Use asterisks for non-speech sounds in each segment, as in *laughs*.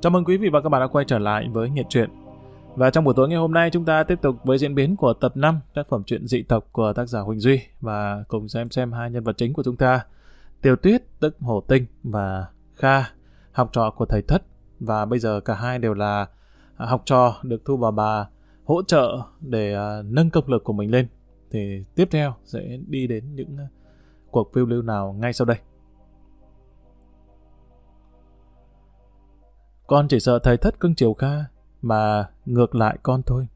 Chào mừng quý vị và các bạn đã quay trở lại với Nghiệt truyện. Và trong buổi tối ngày hôm nay chúng ta tiếp tục với diễn biến của tập 5 tác phẩm truyện dị tộc của tác giả Huỳnh Duy và cùng xem xem hai nhân vật chính của chúng ta. Tiểu Tuyết tức Hổ Tinh và Kha, học trò của thầy Thất và bây giờ cả hai đều là à, học trò được Thu bà bà hỗ trợ để uh, nâng công lực của mình lên. Thì tiếp theo sẽ đi đến những à, cuộc phiêu lưu nào ngay sau đây. Con chỉ sợ thầy thất cưng chiều Kha, mà ngược lại con thôi.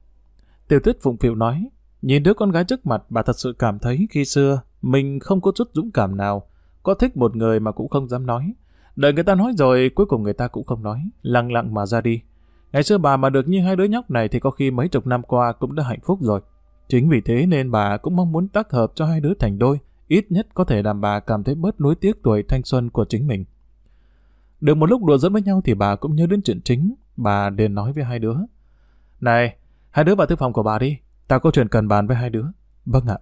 Tiểu tuyết phụng phịu nói, nhìn đứa con gái trước mặt bà thật sự cảm thấy khi xưa mình không có chút dũng cảm nào, có thích một người mà cũng không dám nói. Đợi người ta nói rồi, cuối cùng người ta cũng không nói, lặng lặng mà ra đi. Ngày xưa bà mà được như hai đứa nhóc này thì có khi mấy chục năm qua cũng đã hạnh phúc rồi. Chính vì thế nên bà cũng mong muốn tác hợp cho hai đứa thành đôi, ít nhất có thể làm bà cảm thấy bớt nuối tiếc tuổi thanh xuân của chính mình. Được một lúc đùa dẫn với nhau thì bà cũng nhớ đến chuyện chính. Bà liền nói với hai đứa. Này, hai đứa vào thư phòng của bà đi. Tao có chuyện cần bàn với hai đứa. Vâng ạ.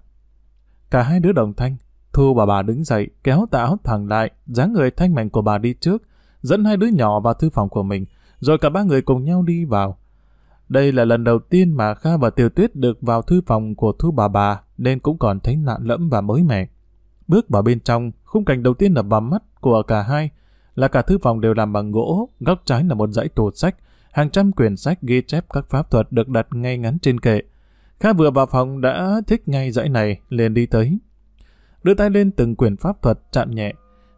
Cả hai đứa đồng thanh. Thu bà bà đứng dậy, kéo tà áo thẳng lại, dáng người thanh mảnh của bà đi trước, dẫn hai đứa nhỏ vào thư phòng của mình, rồi cả ba người cùng nhau đi vào. Đây là lần đầu tiên mà Kha và Tiểu Tuyết được vào thư phòng của Thu bà bà, nên cũng còn thấy lạ lẫm và mới mẻ. Bước vào bên trong, khung cảnh đầu tiên là vào mắt của cả hai là cả thư phòng đều làm bằng gỗ, góc trái là một dãy tủ sách, hàng trăm quyển sách ghi chép các pháp thuật được đặt ngay ngắn trên kệ. Kha vừa vào phòng đã thích ngay dãy này, liền đi tới. Đưa tay lên từng quyển pháp thuật chạm nhẹ.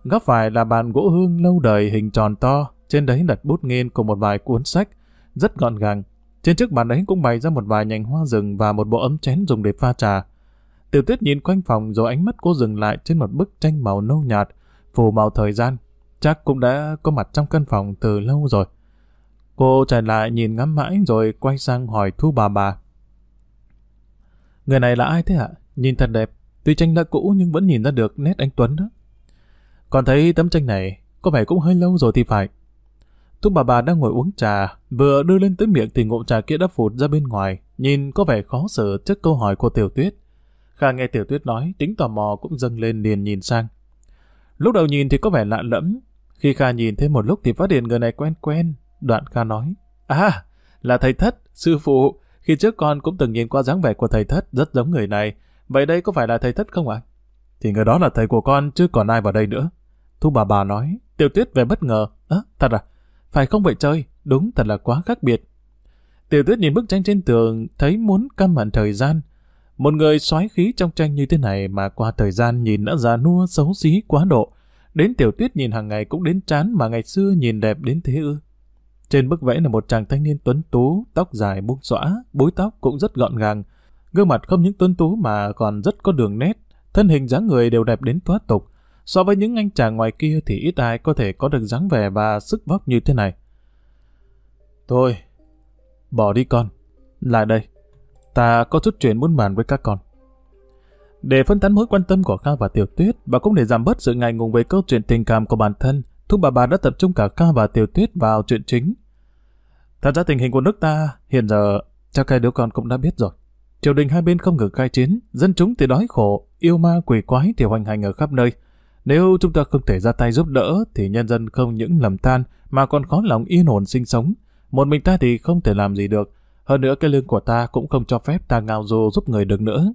Góc phải là bàn gỗ hương lâu đời hình tròn to, trên đấy đặt bút nghiên cùng một vài cuốn sách, rất gọn gàng. Trên trước bàn đấy cũng bày ra một vài nhành hoa rừng và một bộ ấm chén dùng để pha trà. Tiểu tuyết nhìn quanh phòng rồi ánh mắt cô dừng lại trên một bức tranh màu nâu nhạt, phủ màu thời gian, chắc cũng đã có mặt trong căn phòng từ lâu rồi. Cô chạy lại nhìn ngắm mãi rồi quay sang hỏi Thu bà bà. Người này là ai thế ạ? Nhìn thật đẹp, tuy tranh đã cũ nhưng vẫn nhìn ra được nét anh Tuấn đó. Còn thấy tấm tranh này, có vẻ cũng hơi lâu rồi thì phải. Thu bà bà đang ngồi uống trà, vừa đưa lên tới miệng thì ngụm trà kia đã phụt ra bên ngoài, nhìn có vẻ khó xử trước câu hỏi của Tiểu Tuyết. Kha nghe Tiểu Tuyết nói, tính tò mò cũng dâng lên liền nhìn sang. Lúc đầu nhìn thì có vẻ lạ lẫm, khi Kha nhìn thêm một lúc thì phát hiện người này quen quen. Đoạn Kha nói, À, là thầy Thất, sư phụ. Khi trước con cũng từng nhìn qua dáng vẻ của thầy Thất rất giống người này. Vậy đây có phải là thầy Thất không ạ? Thì người đó là thầy của con chứ còn ai vào đây nữa. Thu bà bà nói, tiểu tuyết về bất ngờ. Ơ, thật à? Phải không vậy chơi? Đúng thật là quá khác biệt. Tiểu tuyết nhìn bức tranh trên tường, thấy muốn căm hẳn thời gian. Một người xoáy khí trong tranh như thế này mà qua thời gian nhìn đã già nua xấu xí quá độ. Đến tiểu tuyết nhìn hàng ngày cũng đến chán mà ngày xưa nhìn đẹp đến thế ư. Trên bức vẽ là một chàng thanh niên tuấn tú, tóc dài buông xõa, búi tóc cũng rất gọn gàng. Gương mặt không những tuấn tú mà còn rất có đường nét, thân hình dáng người đều đẹp đến thoát tục. So với những anh chàng ngoài kia thì ít ai có thể có được dáng vẻ và sức vóc như thế này. Thôi, bỏ đi con. Lại đây, ta có chút chuyện muốn bàn với các con. Để phân tán mối quan tâm của Kha và Tiểu Tuyết và cũng để giảm bớt sự ngại ngùng về câu chuyện tình cảm của bản thân, Thu bà bà đã tập trung cả Kha và Tiểu Tuyết vào chuyện chính. Thật ra tình hình của nước ta hiện giờ chắc hai đứa con cũng đã biết rồi. Triều đình hai bên không ngừng khai chiến, dân chúng thì đói khổ, yêu ma quỷ quái thì hoành hành ở khắp nơi. Nếu chúng ta không thể ra tay giúp đỡ thì nhân dân không những lầm than mà còn khó lòng yên ổn sinh sống. Một mình ta thì không thể làm gì được. Hơn nữa cái lương của ta cũng không cho phép ta ngao du giúp người được nữa.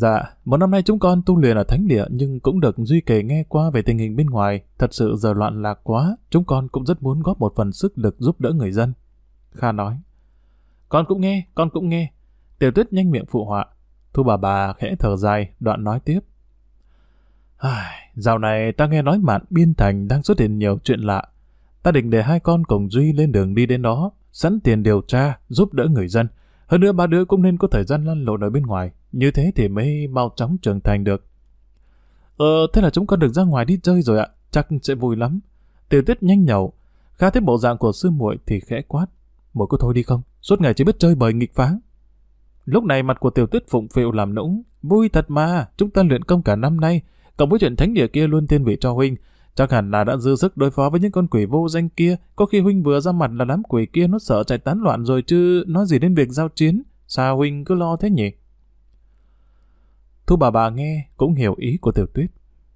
Dạ, một năm nay chúng con tu luyện ở thánh địa nhưng cũng được Duy kể nghe qua về tình hình bên ngoài. Thật sự giờ loạn lạc quá, chúng con cũng rất muốn góp một phần sức lực giúp đỡ người dân. Kha nói. Con cũng nghe, con cũng nghe. Tiểu tuyết nhanh miệng phụ họa. Thu bà bà khẽ thở dài, đoạn nói tiếp. Ai, dạo này ta nghe nói mạn biên thành đang xuất hiện nhiều chuyện lạ. Ta định để hai con cùng Duy lên đường đi đến đó, sẵn tiền điều tra, giúp đỡ người dân. Hơn nữa ba đứa cũng nên có thời gian lăn lộn ở bên ngoài, như thế thì mới mau chóng trưởng thành được. Ờ, thế là chúng con được ra ngoài đi chơi rồi ạ, chắc sẽ vui lắm. Tiểu tuyết nhanh nhậu, khá thấy bộ dạng của sư muội thì khẽ quát. Muội có thôi đi không? Suốt ngày chỉ biết chơi bời nghịch phá. Lúc này mặt của tiểu tuyết phụng phịu làm nũng. Vui thật mà, chúng ta luyện công cả năm nay. Cộng với chuyện thánh địa kia luôn thiên vị cho huynh. Chắc hẳn là đã dư sức đối phó với những con quỷ vô danh kia. Có khi huynh vừa ra mặt là đám quỷ kia nó sợ chạy tán loạn rồi chứ nói gì đến việc giao chiến. Sao huynh cứ lo thế nhỉ? Thu bà bà nghe cũng hiểu ý của tiểu tuyết.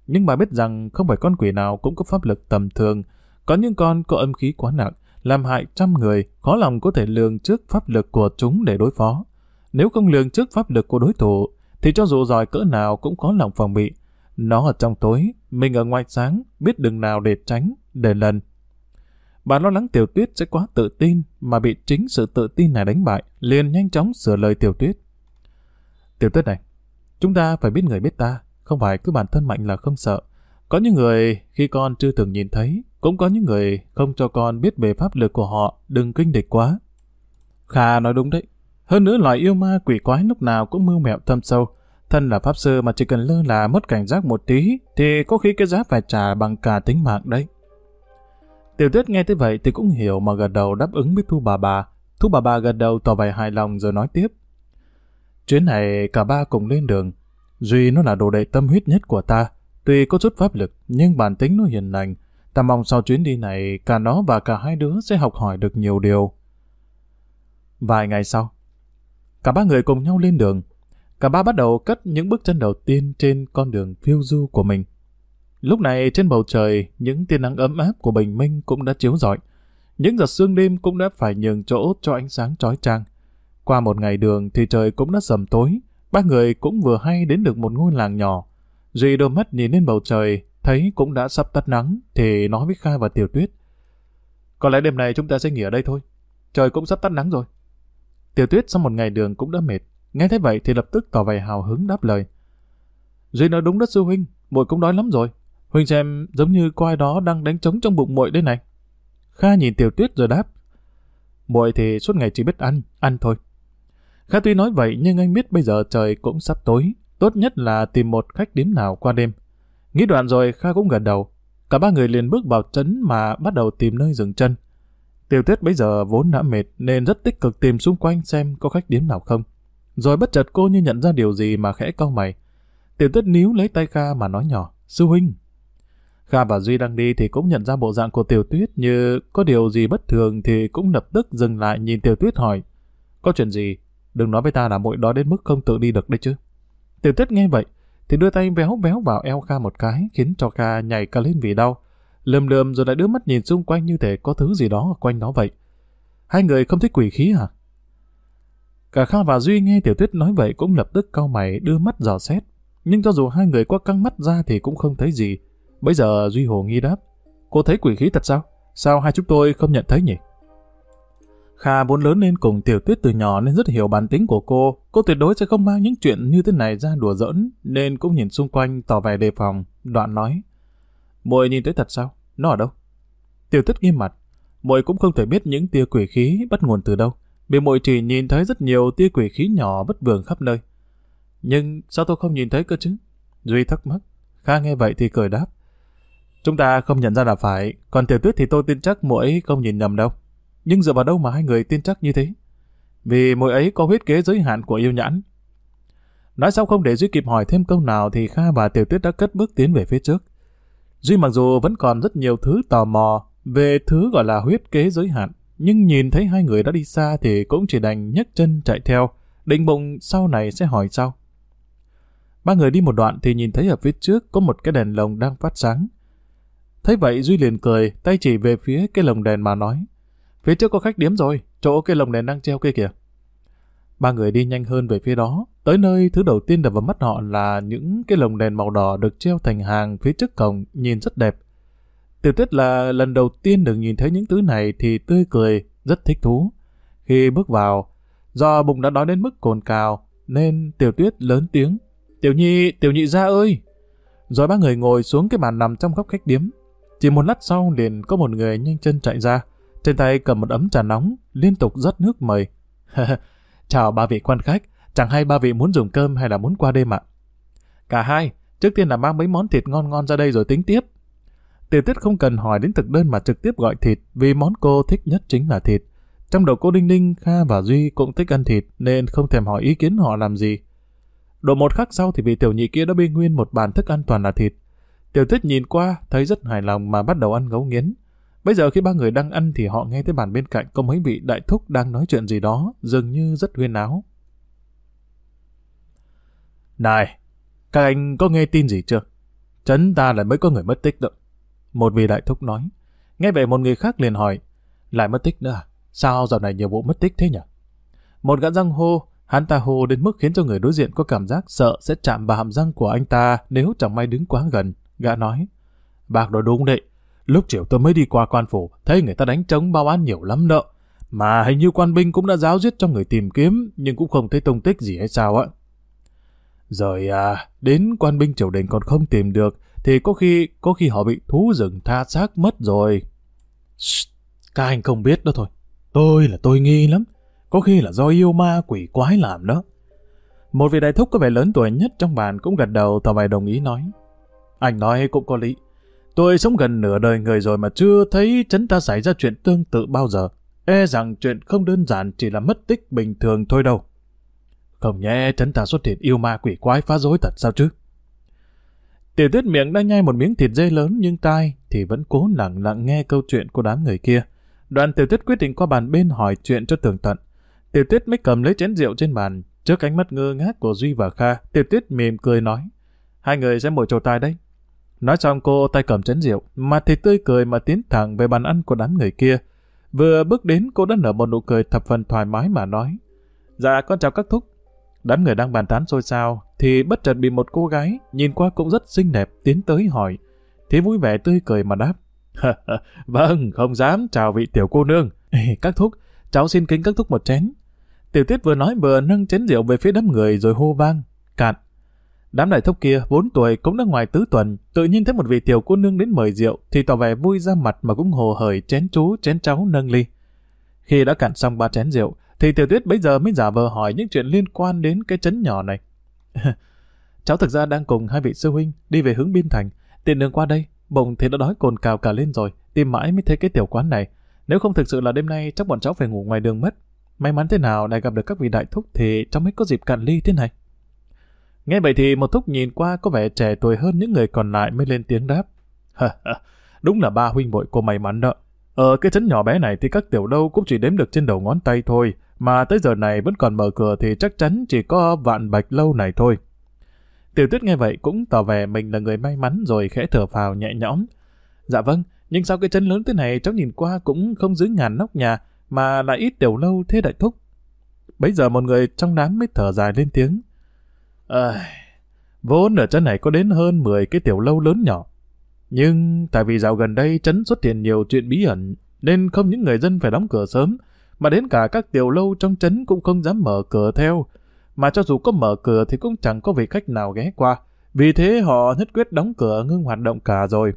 Nhưng bà biết rằng không phải con quỷ nào cũng có pháp lực tầm thường. Có những con có âm khí quá nặng, làm hại trăm người, khó lòng có thể lường trước pháp lực của chúng để đối phó. Nếu không lường trước pháp lực của đối thủ, thì cho dù giỏi cỡ nào cũng khó lòng phòng bị. Nó ở trong tối, mình ở ngoài sáng, biết đường nào để tránh, để lần. Bà lo lắng Tiểu Tuyết sẽ quá tự tin, mà bị chính sự tự tin này đánh bại, liền nhanh chóng sửa lời Tiểu Tuyết. Tiểu Tuyết này, chúng ta phải biết người biết ta, không phải cứ bản thân mạnh là không sợ. Có những người khi con chưa từng nhìn thấy, cũng có những người không cho con biết về pháp lực của họ, đừng kinh địch quá. Kha nói đúng đấy. Hơn nữa loài yêu ma quỷ quái lúc nào cũng mưu mẹo thâm sâu. Thân là pháp sư mà chỉ cần lơ là mất cảnh giác một tí thì có khi cái giá phải trả bằng cả tính mạng đấy. Tiểu tuyết nghe tới vậy thì cũng hiểu mà gật đầu đáp ứng với Thu bà bà. Thu bà bà gật đầu tỏ vẻ hài lòng rồi nói tiếp. Chuyến này cả ba cùng lên đường. Duy nó là đồ đệ tâm huyết nhất của ta. Tuy có chút pháp lực, nhưng bản tính nó hiền lành. Ta mong sau chuyến đi này, cả nó và cả hai đứa sẽ học hỏi được nhiều điều. Vài ngày sau, cả ba người cùng nhau lên đường. Cả ba bắt đầu cất những bước chân đầu tiên trên con đường phiêu du của mình. Lúc này trên bầu trời, những tia nắng ấm áp của bình minh cũng đã chiếu rọi. Những giọt sương đêm cũng đã phải nhường chỗ cho ánh sáng trói trang. Qua một ngày đường thì trời cũng đã sầm tối. Ba người cũng vừa hay đến được một ngôi làng nhỏ. Duy đôi mắt nhìn lên bầu trời, thấy cũng đã sắp tắt nắng, thì nói với Kha và Tiểu Tuyết. Có lẽ đêm này chúng ta sẽ nghỉ ở đây thôi. Trời cũng sắp tắt nắng rồi. Tiểu Tuyết sau một ngày đường cũng đã mệt. Nghe thấy vậy thì lập tức tỏ vẻ hào hứng đáp lời. Duy nói đúng đất sư huynh, muội cũng đói lắm rồi. Huynh xem giống như có ai đó đang đánh trống trong bụng muội đây này. Kha nhìn Tiểu Tuyết rồi đáp. Muội thì suốt ngày chỉ biết ăn, ăn thôi. Kha tuy nói vậy nhưng anh biết bây giờ trời cũng sắp tối. Tốt nhất là tìm một khách điếm nào qua đêm. Nghĩ đoạn rồi Kha cũng gần đầu. Cả ba người liền bước vào trấn mà bắt đầu tìm nơi dừng chân. Tiểu Tuyết bây giờ vốn đã mệt nên rất tích cực tìm xung quanh xem có khách điếm nào không. Rồi bất chợt cô như nhận ra điều gì mà khẽ cau mày. Tiểu Tuyết níu lấy tay Kha mà nói nhỏ, Sư huynh, Kha và Duy đang đi thì cũng nhận ra bộ dạng của Tiểu Tuyết như có điều gì bất thường thì cũng lập tức dừng lại nhìn Tiểu Tuyết hỏi. Có chuyện gì? Đừng nói với ta là muội đó đến mức không tự đi được đấy chứ. Tiểu Tuyết nghe vậy, thì đưa tay véo véo vào eo Kha một cái, khiến cho Kha nhảy cả lên vì đau. Lườm lườm rồi lại đưa mắt nhìn xung quanh như thể có thứ gì đó ở quanh đó vậy. Hai người không thích quỷ khí hả? Cả Kha và Duy nghe Tiểu Tuyết nói vậy cũng lập tức cau mày, đưa mắt dò xét. Nhưng cho dù hai người có căng mắt ra thì cũng không thấy gì. Bây giờ Duy Hồ nghi đáp. Cô thấy quỷ khí thật sao? Sao hai chúng tôi không nhận thấy nhỉ? Kha vốn lớn lên cùng Tiểu Tuyết từ nhỏ nên rất hiểu bản tính của cô. Cô tuyệt đối sẽ không mang những chuyện như thế này ra đùa giỡn, nên cũng nhìn xung quanh tỏ vẻ đề phòng. Đoạn nói, muội nhìn thấy thật sao? Nó ở đâu? Tiểu Tuyết nghiêm mặt. Muội cũng không thể biết những tia quỷ khí bắt nguồn từ đâu. Vì muội chỉ nhìn thấy rất nhiều tia quỷ khí nhỏ bất vượng khắp nơi. Nhưng sao tôi không nhìn thấy cơ chứ? Duy thắc mắc. Kha nghe vậy thì cười đáp. Chúng ta không nhận ra là phải, còn tiểu tuyết thì tôi tin chắc muội ấy không nhìn nhầm đâu. Nhưng dựa vào đâu mà hai người tin chắc như thế? Vì mùi ấy có huyết kế giới hạn của yêu nhãn. Nói xong không để Duy kịp hỏi thêm câu nào thì Kha và Tiểu Tuyết đã cất bước tiến về phía trước. Duy mặc dù vẫn còn rất nhiều thứ tò mò về thứ gọi là huyết kế giới hạn, nhưng nhìn thấy hai người đã đi xa thì cũng chỉ đành nhấc chân chạy theo, định bụng sau này sẽ hỏi sau. Ba người đi một đoạn thì nhìn thấy ở phía trước có một cái đèn lồng đang phát sáng. Thấy vậy Duy liền cười, tay chỉ về phía cái lồng đèn mà nói. Phía trước có khách điếm rồi, chỗ cái lồng đèn đang treo kia kìa. Ba người đi nhanh hơn về phía đó, tới nơi thứ đầu tiên đập vào mắt họ là những cái lồng đèn màu đỏ được treo thành hàng phía trước cổng, nhìn rất đẹp. Tiểu tuyết là lần đầu tiên được nhìn thấy những thứ này thì tươi cười, rất thích thú. Khi bước vào, do bụng đã đói đến mức cồn cào, nên tiểu tuyết lớn tiếng. Tiểu nhi, tiểu nhị ra ơi! Rồi ba người ngồi xuống cái bàn nằm trong góc khách điếm, chỉ một lát sau liền có một người nhanh chân chạy ra, trên tay cầm một ấm trà nóng, liên tục rót nước mời. *laughs* Chào ba vị quan khách, chẳng hay ba vị muốn dùng cơm hay là muốn qua đêm ạ? Cả hai, trước tiên là mang mấy món thịt ngon ngon ra đây rồi tính tiếp. Tiểu tiết không cần hỏi đến thực đơn mà trực tiếp gọi thịt, vì món cô thích nhất chính là thịt. Trong đầu cô Đinh Ninh, Kha và Duy cũng thích ăn thịt nên không thèm hỏi ý kiến họ làm gì. Độ một khắc sau thì vị tiểu nhị kia đã bê nguyên một bàn thức ăn toàn là thịt. Tiểu tiết nhìn qua, thấy rất hài lòng mà bắt đầu ăn gấu nghiến. Bây giờ khi ba người đang ăn thì họ nghe thấy bàn bên cạnh có mấy vị đại thúc đang nói chuyện gì đó, dường như rất huyên áo. Này, các anh có nghe tin gì chưa? Trấn ta lại mới có người mất tích đó. Một vị đại thúc nói. Nghe vậy một người khác liền hỏi, lại mất tích nữa à? Sao giờ này nhiều vụ mất tích thế nhỉ? Một gã răng hô, hắn ta hô đến mức khiến cho người đối diện có cảm giác sợ sẽ chạm vào hàm răng của anh ta nếu chẳng may đứng quá gần. Gã nói, bác nói đúng đấy, lúc chiều tôi mới đi qua quan phủ, thấy người ta đánh trống bao án nhiều lắm nợ. Mà hình như quan binh cũng đã giáo giết cho người tìm kiếm, nhưng cũng không thấy tung tích gì hay sao ạ. Rồi à, đến quan binh triều đình còn không tìm được, thì có khi có khi họ bị thú rừng tha xác mất rồi. Shh, các anh không biết đó thôi. Tôi là tôi nghi lắm. Có khi là do yêu ma quỷ quái làm đó. Một vị đại thúc có vẻ lớn tuổi nhất trong bàn cũng gật đầu tỏ vẻ đồng ý nói. Anh nói cũng có lý. Tôi sống gần nửa đời người rồi mà chưa thấy chấn ta xảy ra chuyện tương tự bao giờ. E rằng chuyện không đơn giản chỉ là mất tích bình thường thôi đâu. Không nhẽ chấn ta xuất hiện yêu ma quỷ quái phá rối thật sao chứ? Tiểu tuyết miệng đang nhai một miếng thịt dê lớn nhưng tai thì vẫn cố lặng lặng nghe câu chuyện của đám người kia. Đoàn tiểu tuyết quyết định qua bàn bên hỏi chuyện cho tường tận. Tiểu tuyết mới cầm lấy chén rượu trên bàn. Trước ánh mắt ngơ ngác của Duy và Kha, tiểu tuyết mỉm cười nói. Hai người sẽ ngồi trầu tai đấy. Nói xong cô tay cầm chén rượu, mặt thì tươi cười mà tiến thẳng về bàn ăn của đám người kia. Vừa bước đến cô đã nở một nụ cười thập phần thoải mái mà nói. Dạ con chào các thúc. Đám người đang bàn tán xôi xao, thì bất chợt bị một cô gái, nhìn qua cũng rất xinh đẹp, tiến tới hỏi. Thế vui vẻ tươi cười mà đáp. vâng, không dám chào vị tiểu cô nương. các thúc, cháu xin kính các thúc một chén. Tiểu tiết vừa nói vừa nâng chén rượu về phía đám người rồi hô vang. Cạn. Đám đại thúc kia, 4 tuổi cũng đã ngoài tứ tuần, tự nhiên thấy một vị tiểu cô nương đến mời rượu thì tỏ vẻ vui ra mặt mà cũng hồ hởi chén chú, chén cháu nâng ly. Khi đã cạn xong ba chén rượu, thì tiểu tuyết bây giờ mới giả vờ hỏi những chuyện liên quan đến cái chấn nhỏ này. *laughs* cháu thực ra đang cùng hai vị sư huynh đi về hướng biên thành, tiện đường qua đây, bụng thì đã đói cồn cào cả lên rồi, tìm mãi mới thấy cái tiểu quán này. Nếu không thực sự là đêm nay chắc bọn cháu phải ngủ ngoài đường mất. May mắn thế nào lại gặp được các vị đại thúc thì cháu mới có dịp cạn ly thế này. Nghe vậy thì một thúc nhìn qua có vẻ trẻ tuổi hơn những người còn lại mới lên tiếng đáp. Đúng là ba huynh bội cô may mắn đó. Ở cái trấn nhỏ bé này thì các tiểu đâu cũng chỉ đếm được trên đầu ngón tay thôi, mà tới giờ này vẫn còn mở cửa thì chắc chắn chỉ có vạn bạch lâu này thôi. Tiểu tuyết nghe vậy cũng tỏ vẻ mình là người may mắn rồi khẽ thở phào nhẹ nhõm. Dạ vâng, nhưng sao cái chân lớn thế này cháu nhìn qua cũng không dưới ngàn nóc nhà, mà lại ít tiểu lâu thế đại thúc. Bây giờ một người trong đám mới thở dài lên tiếng. À, vốn ở chân này có đến hơn 10 cái tiểu lâu lớn nhỏ. Nhưng tại vì dạo gần đây trấn xuất hiện nhiều chuyện bí ẩn, nên không những người dân phải đóng cửa sớm, mà đến cả các tiểu lâu trong trấn cũng không dám mở cửa theo. Mà cho dù có mở cửa thì cũng chẳng có vị khách nào ghé qua. Vì thế họ nhất quyết đóng cửa ngưng hoạt động cả rồi.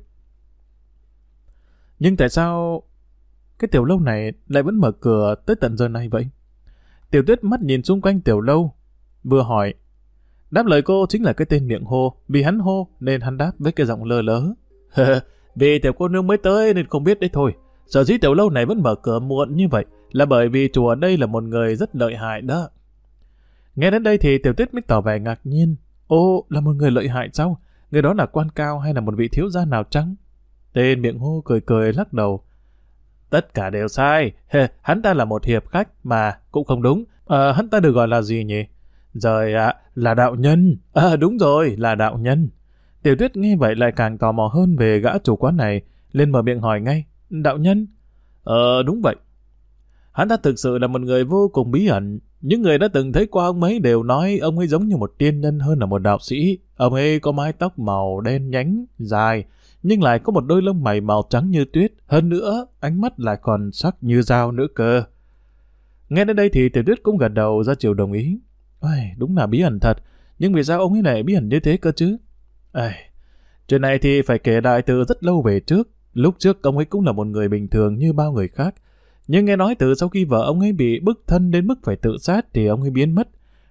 Nhưng tại sao cái tiểu lâu này lại vẫn mở cửa tới tận giờ này vậy? Tiểu tuyết mắt nhìn xung quanh tiểu lâu, vừa hỏi. Đáp lời cô chính là cái tên miệng hô, vì hắn hô nên hắn đáp với cái giọng lơ lớ. *laughs* vì tiểu cô nương mới tới nên không biết đấy thôi. Sở dĩ tiểu lâu này vẫn mở cửa muộn như vậy là bởi vì chùa đây là một người rất lợi hại đó. Nghe đến đây thì tiểu tuyết mới tỏ vẻ ngạc nhiên. Ô, là một người lợi hại sao? Người đó là quan cao hay là một vị thiếu gia nào trắng? Tên miệng hô cười cười lắc đầu. Tất cả đều sai. *laughs* hắn ta là một hiệp khách mà cũng không đúng. À, hắn ta được gọi là gì nhỉ? Rồi ạ, là đạo nhân. À đúng rồi, là đạo nhân. Tiểu tuyết nghe vậy lại càng tò mò hơn về gã chủ quán này, lên mở miệng hỏi ngay. Đạo nhân? Ờ, đúng vậy. Hắn ta thực sự là một người vô cùng bí ẩn. Những người đã từng thấy qua ông ấy đều nói ông ấy giống như một tiên nhân hơn là một đạo sĩ. Ông ấy có mái tóc màu đen nhánh, dài, nhưng lại có một đôi lông mày màu trắng như tuyết. Hơn nữa, ánh mắt lại còn sắc như dao nữa cơ. Nghe đến đây thì tiểu tuyết cũng gật đầu ra chiều đồng ý. Ôi, đúng là bí ẩn thật. Nhưng vì sao ông ấy lại bí ẩn như thế cơ chứ? Ây, chuyện này thì phải kể đại từ rất lâu về trước. Lúc trước ông ấy cũng là một người bình thường như bao người khác. Nhưng nghe nói từ sau khi vợ ông ấy bị bức thân đến mức phải tự sát thì ông ấy biến mất.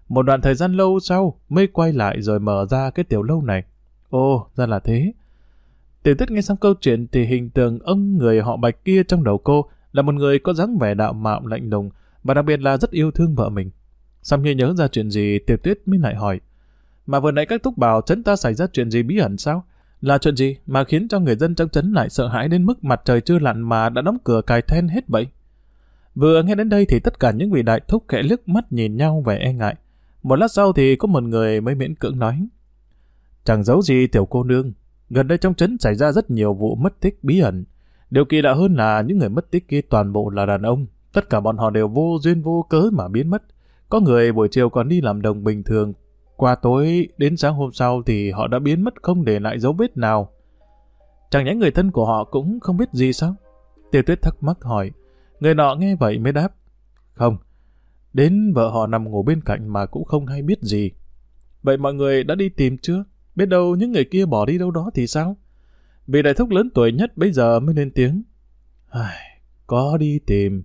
Một đoạn thời gian lâu sau mới quay lại rồi mở ra cái tiểu lâu này. Ồ, ra là thế. Tiểu tuyết nghe xong câu chuyện thì hình tượng ông người họ bạch kia trong đầu cô là một người có dáng vẻ đạo mạo lạnh lùng và đặc biệt là rất yêu thương vợ mình. Xong như nhớ ra chuyện gì, tiểu tuyết mới lại hỏi. Mà vừa nãy các thúc bảo chấn ta xảy ra chuyện gì bí ẩn sao? Là chuyện gì mà khiến cho người dân trong chấn lại sợ hãi đến mức mặt trời chưa lặn mà đã đóng cửa cài then hết vậy? Vừa nghe đến đây thì tất cả những vị đại thúc khẽ liếc mắt nhìn nhau vẻ e ngại. Một lát sau thì có một người mới miễn cưỡng nói. Chẳng giấu gì, tiểu cô nương. Gần đây trong trấn xảy ra rất nhiều vụ mất tích bí ẩn. Điều kỳ lạ hơn là những người mất tích kia toàn bộ là đàn ông. Tất cả bọn họ đều vô duyên vô cớ mà biến mất. Có người buổi chiều còn đi làm đồng bình thường. Qua tối đến sáng hôm sau thì họ đã biến mất không để lại dấu vết nào. Chẳng nhẽ người thân của họ cũng không biết gì sao? Tiêu tuyết thắc mắc hỏi. Người nọ nghe vậy mới đáp. Không, đến vợ họ nằm ngủ bên cạnh mà cũng không hay biết gì. Vậy mọi người đã đi tìm chưa? Biết đâu những người kia bỏ đi đâu đó thì sao? Vị đại thúc lớn tuổi nhất bây giờ mới lên tiếng. Ai, có đi tìm.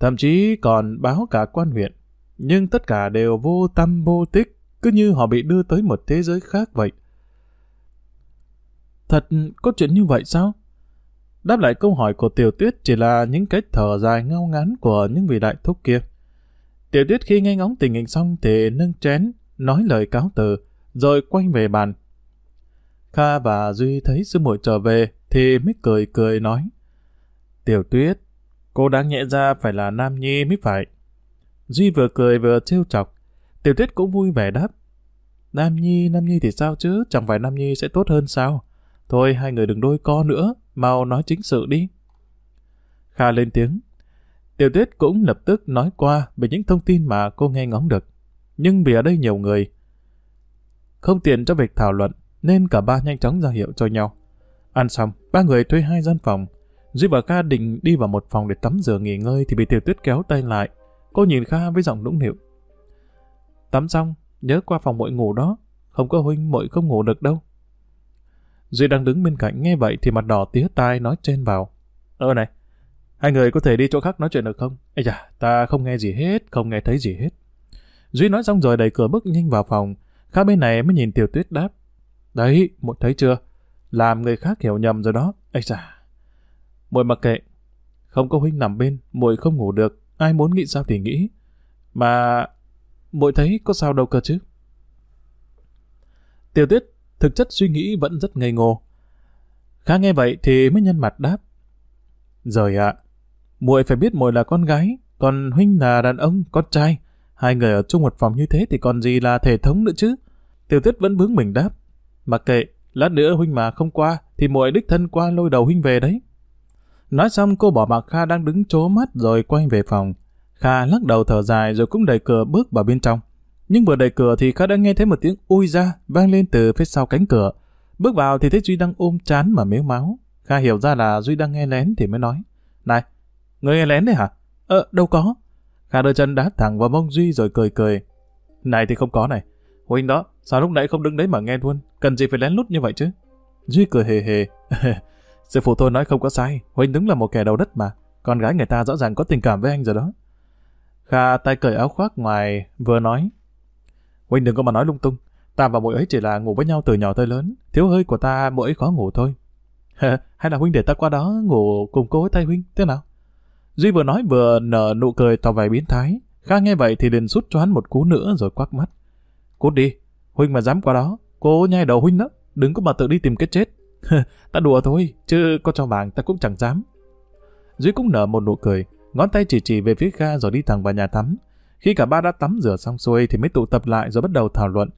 Thậm chí còn báo cả quan huyện. Nhưng tất cả đều vô tâm vô tích, cứ như họ bị đưa tới một thế giới khác vậy. Thật có chuyện như vậy sao? Đáp lại câu hỏi của Tiểu Tuyết chỉ là những cái thở dài ngao ngán của những vị đại thúc kia. Tiểu Tuyết khi nghe ngóng tình hình xong thì nâng chén, nói lời cáo từ, rồi quay về bàn. Kha và Duy thấy sư muội trở về thì mới cười cười nói. Tiểu Tuyết, cô đáng nhẹ ra phải là Nam Nhi mới phải. Duy vừa cười vừa trêu chọc. Tiểu Tuyết cũng vui vẻ đáp. Nam Nhi, Nam Nhi thì sao chứ, chẳng phải Nam Nhi sẽ tốt hơn sao? Thôi hai người đừng đôi co nữa, mau nói chính sự đi. Kha lên tiếng. Tiểu tuyết cũng lập tức nói qua về những thông tin mà cô nghe ngóng được. Nhưng vì ở đây nhiều người, không tiện cho việc thảo luận, nên cả ba nhanh chóng ra hiệu cho nhau. Ăn xong, ba người thuê hai gian phòng. Duy và Kha định đi vào một phòng để tắm rửa nghỉ ngơi thì bị Tiểu Tuyết kéo tay lại. Cô nhìn Kha với giọng nũng nịu. Tắm xong, nhớ qua phòng mội ngủ đó. Không có huynh mội không ngủ được đâu. Duy đang đứng bên cạnh nghe vậy thì mặt đỏ tía tai nói trên vào. Ơ này, hai người có thể đi chỗ khác nói chuyện được không? Ây da, ta không nghe gì hết, không nghe thấy gì hết. Duy nói xong rồi đẩy cửa bước nhanh vào phòng. Kha bên này mới nhìn Tiểu Tuyết đáp. Đấy, muội thấy chưa? Làm người khác hiểu nhầm rồi đó. Ây da. Muội mặc kệ. Không có huynh nằm bên, muội không ngủ được. Ai muốn nghĩ sao thì nghĩ. Mà muội thấy có sao đâu cơ chứ. Tiểu Tuyết thực chất suy nghĩ vẫn rất ngây ngô. Khá nghe vậy thì mới nhân mặt đáp. Rồi ạ, muội phải biết muội là con gái, còn huynh là đàn ông, con trai. Hai người ở chung một phòng như thế thì còn gì là thể thống nữa chứ. Tiểu tuyết vẫn bướng mình đáp. Mặc kệ, lát nữa huynh mà không qua, thì muội đích thân qua lôi đầu huynh về đấy. Nói xong cô bỏ mặc Kha đang đứng chố mắt rồi quay về phòng. Kha lắc đầu thở dài rồi cũng đẩy cửa bước vào bên trong. Nhưng vừa đẩy cửa thì Kha đã nghe thấy một tiếng ui ra vang lên từ phía sau cánh cửa. Bước vào thì thấy Duy đang ôm chán mà mếu máu. Kha hiểu ra là Duy đang nghe lén thì mới nói. Này, người nghe lén đấy hả? Ờ, đâu có. Kha đưa chân đá thẳng vào mông Duy rồi cười cười. Này thì không có này. Huynh đó, sao lúc nãy không đứng đấy mà nghe luôn? Cần gì phải lén lút như vậy chứ? Duy cười hề hề. *laughs* Sư phụ tôi nói không có sai. Huynh đúng là một kẻ đầu đất mà. Con gái người ta rõ ràng có tình cảm với anh rồi đó. Kha tay cởi áo khoác ngoài, vừa nói. Huynh đừng có mà nói lung tung. Ta và mỗi ấy chỉ là ngủ với nhau từ nhỏ tới lớn. Thiếu hơi của ta mỗi ấy khó ngủ thôi. *laughs* Hay là huynh để ta qua đó ngủ cùng cô ấy tay huynh, thế nào? Duy vừa nói vừa nở nụ cười tỏ vẻ biến thái. Kha nghe vậy thì liền rút hắn một cú nữa rồi quắc mắt. Cút đi, huynh mà dám qua đó, cô nhai đầu huynh đó, đừng có mà tự đi tìm cái chết. *laughs* ta đùa thôi, chứ có cho vàng ta cũng chẳng dám. Duy cũng nở một nụ cười, ngón tay chỉ chỉ về phía Kha rồi đi thẳng vào nhà tắm. Khi cả ba đã tắm rửa xong xuôi thì mới tụ tập lại rồi bắt đầu thảo luận.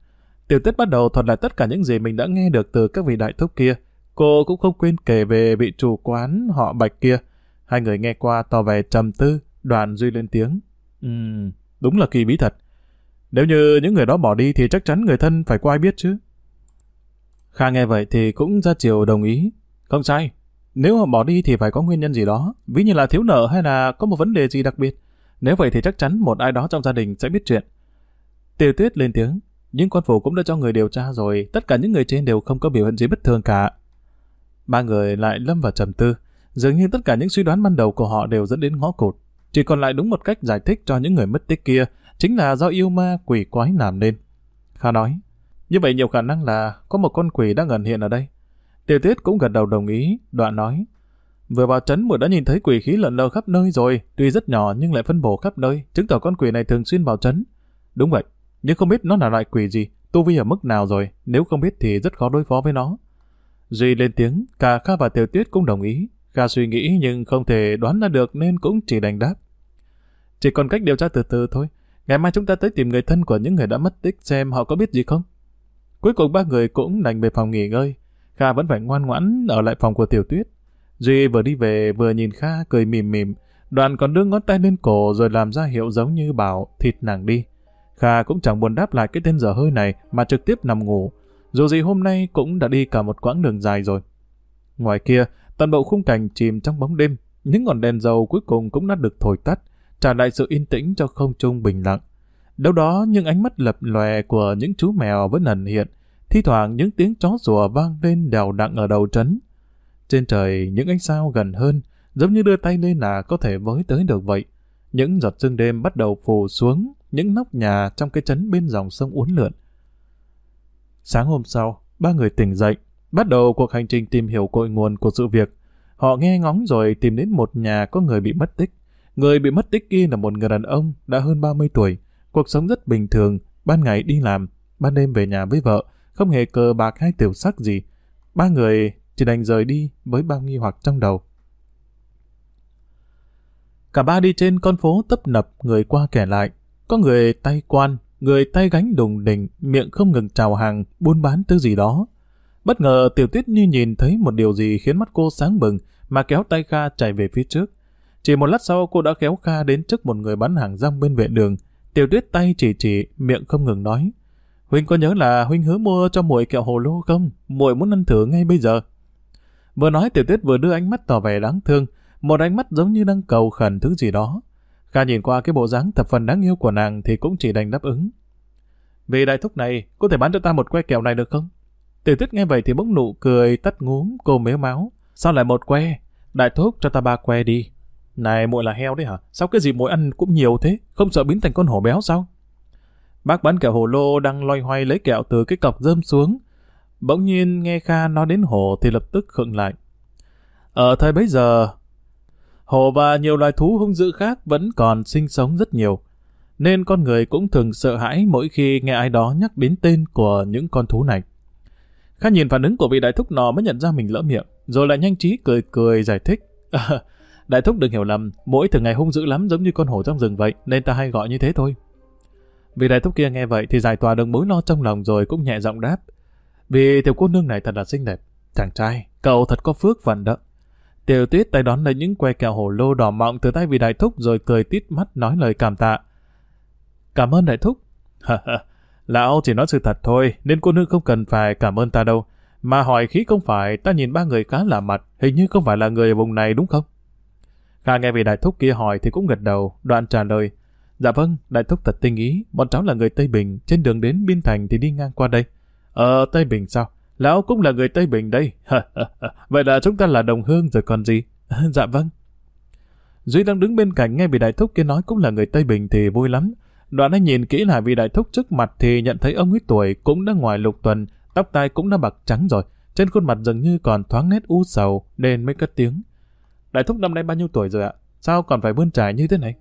Tiểu Tuyết bắt đầu thuật lại tất cả những gì mình đã nghe được từ các vị đại thúc kia. Cô cũng không quên kể về vị chủ quán họ Bạch kia. Hai người nghe qua tỏ vẻ trầm tư, đoàn Duy lên tiếng. Ừm, đúng là kỳ bí thật. Nếu như những người đó bỏ đi thì chắc chắn người thân phải có ai biết chứ. Kha nghe vậy thì cũng ra chiều đồng ý. Không sai, nếu họ bỏ đi thì phải có nguyên nhân gì đó, ví như là thiếu nợ hay là có một vấn đề gì đặc biệt. Nếu vậy thì chắc chắn một ai đó trong gia đình sẽ biết chuyện. Tiêu tuyết lên tiếng, nhưng quan phủ cũng đã cho người điều tra rồi, tất cả những người trên đều không có biểu hiện gì bất thường cả. Ba người lại lâm vào trầm tư, dường như tất cả những suy đoán ban đầu của họ đều dẫn đến ngõ cụt. Chỉ còn lại đúng một cách giải thích cho những người mất tích kia, chính là do yêu ma quỷ quái làm nên. Kha nói, như vậy nhiều khả năng là có một con quỷ đang ẩn hiện ở đây. Tiêu tuyết cũng gật đầu đồng ý, đoạn nói, Vừa vào trấn muội đã nhìn thấy quỷ khí lợn lờ khắp nơi rồi, tuy rất nhỏ nhưng lại phân bổ khắp nơi, chứng tỏ con quỷ này thường xuyên vào trấn. Đúng vậy, nhưng không biết nó là loại quỷ gì, tu vi ở mức nào rồi, nếu không biết thì rất khó đối phó với nó. Duy lên tiếng, cả Kha và Tiểu Tuyết cũng đồng ý. Kha suy nghĩ nhưng không thể đoán ra được nên cũng chỉ đành đáp. Chỉ còn cách điều tra từ từ thôi. Ngày mai chúng ta tới tìm người thân của những người đã mất tích xem họ có biết gì không. Cuối cùng ba người cũng đành về phòng nghỉ ngơi. Kha vẫn phải ngoan ngoãn ở lại phòng của Tiểu Tuyết. Duy vừa đi về vừa nhìn Kha cười mỉm mỉm, Đoàn còn đưa ngón tay lên cổ rồi làm ra hiệu giống như bảo thịt nàng đi. Kha cũng chẳng buồn đáp lại cái tên dở hơi này mà trực tiếp nằm ngủ. Dù gì hôm nay cũng đã đi cả một quãng đường dài rồi. Ngoài kia, toàn bộ khung cảnh chìm trong bóng đêm, những ngọn đèn dầu cuối cùng cũng đã được thổi tắt, trả lại sự yên tĩnh cho không trung bình lặng. Đâu đó những ánh mắt lập lòe của những chú mèo vẫn ẩn hiện, thi thoảng những tiếng chó rùa vang lên đều đặn ở đầu trấn. Trên trời những ánh sao gần hơn, giống như đưa tay lên là có thể với tới được vậy. Những giọt sương đêm bắt đầu phủ xuống những nóc nhà trong cái trấn bên dòng sông uốn lượn. Sáng hôm sau, ba người tỉnh dậy, bắt đầu cuộc hành trình tìm hiểu cội nguồn của sự việc. Họ nghe ngóng rồi tìm đến một nhà có người bị mất tích. Người bị mất tích kia là một người đàn ông đã hơn 30 tuổi, cuộc sống rất bình thường, ban ngày đi làm, ban đêm về nhà với vợ, không hề cờ bạc hay tiểu sắc gì. Ba người chỉ đành rời đi với bao nghi hoặc trong đầu. Cả ba đi trên con phố tấp nập người qua kẻ lại. Có người tay quan, người tay gánh đùng đỉnh, miệng không ngừng chào hàng, buôn bán thứ gì đó. Bất ngờ tiểu tuyết như nhìn thấy một điều gì khiến mắt cô sáng bừng mà kéo tay Kha chạy về phía trước. Chỉ một lát sau cô đã kéo Kha đến trước một người bán hàng rong bên vệ đường. Tiểu tuyết tay chỉ chỉ, miệng không ngừng nói. Huynh có nhớ là Huynh hứa mua cho muội kẹo hồ lô không? Muội muốn ăn thử ngay bây giờ. Vừa nói tiểu tuyết vừa đưa ánh mắt tỏ vẻ đáng thương, một ánh mắt giống như đang cầu khẩn thứ gì đó. Kha nhìn qua cái bộ dáng thập phần đáng yêu của nàng thì cũng chỉ đành đáp ứng. Vì đại thúc này, có thể bán cho ta một que kẹo này được không? Tiểu tuyết nghe vậy thì bỗng nụ cười tắt ngúm cô méo máu. Sao lại một que? Đại thúc cho ta ba que đi. Này muội là heo đấy hả? Sao cái gì muội ăn cũng nhiều thế? Không sợ biến thành con hổ béo sao? Bác bán kẹo hồ lô đang loay hoay lấy kẹo từ cái cọc rơm xuống. Bỗng nhiên nghe Kha nói đến hồ thì lập tức khựng lại. Ở thời bấy giờ, hồ và nhiều loài thú hung dữ khác vẫn còn sinh sống rất nhiều. Nên con người cũng thường sợ hãi mỗi khi nghe ai đó nhắc đến tên của những con thú này. Kha nhìn phản ứng của vị đại thúc nọ mới nhận ra mình lỡ miệng, rồi lại nhanh trí cười cười giải thích. *laughs* đại thúc đừng hiểu lầm, mỗi thường ngày hung dữ lắm giống như con hổ trong rừng vậy, nên ta hay gọi như thế thôi. Vì đại thúc kia nghe vậy thì giải tỏa được mối lo trong lòng rồi cũng nhẹ giọng đáp. Vì tiểu cô nương này thật là xinh đẹp. Chàng trai, cậu thật có phước phận đó. Tiểu tuyết tay đón lấy những que kẹo hồ lô đỏ mọng từ tay vị đại thúc rồi cười tít mắt nói lời cảm tạ. Cảm ơn đại thúc. Lão chỉ nói sự thật thôi, nên cô nương không cần phải cảm ơn ta đâu. Mà hỏi khí không phải, ta nhìn ba người khá lạ mặt, hình như không phải là người ở vùng này đúng không? Kha nghe vị đại thúc kia hỏi thì cũng gật đầu, đoạn trả lời. Dạ vâng, đại thúc thật tinh ý, bọn cháu là người Tây Bình, trên đường đến Biên Thành thì đi ngang qua đây. Ờ, Tây Bình sao? Lão cũng là người Tây Bình đây. *laughs* Vậy là chúng ta là đồng hương rồi còn gì? *laughs* dạ vâng. Duy đang đứng bên cạnh nghe vị đại thúc kia nói cũng là người Tây Bình thì vui lắm. Đoạn anh nhìn kỹ lại vị đại thúc trước mặt thì nhận thấy ông ít tuổi cũng đã ngoài lục tuần, tóc tai cũng đã bạc trắng rồi. Trên khuôn mặt dường như còn thoáng nét u sầu nên mới cất tiếng. Đại thúc năm nay bao nhiêu tuổi rồi ạ? Sao còn phải bươn trải như thế này?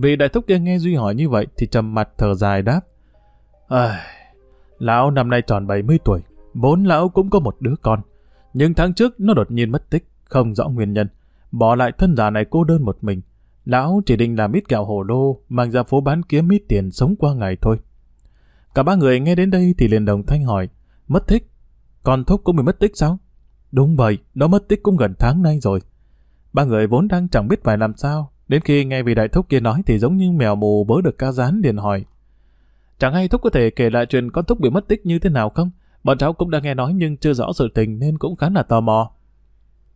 vì đại thúc kia nghe Duy hỏi như vậy thì trầm mặt thở dài đáp. À, lão năm nay tròn 70 tuổi, vốn lão cũng có một đứa con. Nhưng tháng trước nó đột nhiên mất tích, không rõ nguyên nhân. Bỏ lại thân già này cô đơn một mình. Lão chỉ định làm ít kẹo hồ lô, mang ra phố bán kiếm ít tiền sống qua ngày thôi. Cả ba người nghe đến đây thì liền đồng thanh hỏi, mất tích? Con Thúc cũng bị mất tích sao? Đúng vậy, nó mất tích cũng gần tháng nay rồi. Ba người vốn đang chẳng biết phải làm sao, đến khi nghe vị đại thúc kia nói thì giống như mèo mù bớ được ca rán liền hỏi. Chẳng hay Thúc có thể kể lại chuyện con Thúc bị mất tích như thế nào không? Bọn cháu cũng đã nghe nói nhưng chưa rõ sự tình nên cũng khá là tò mò.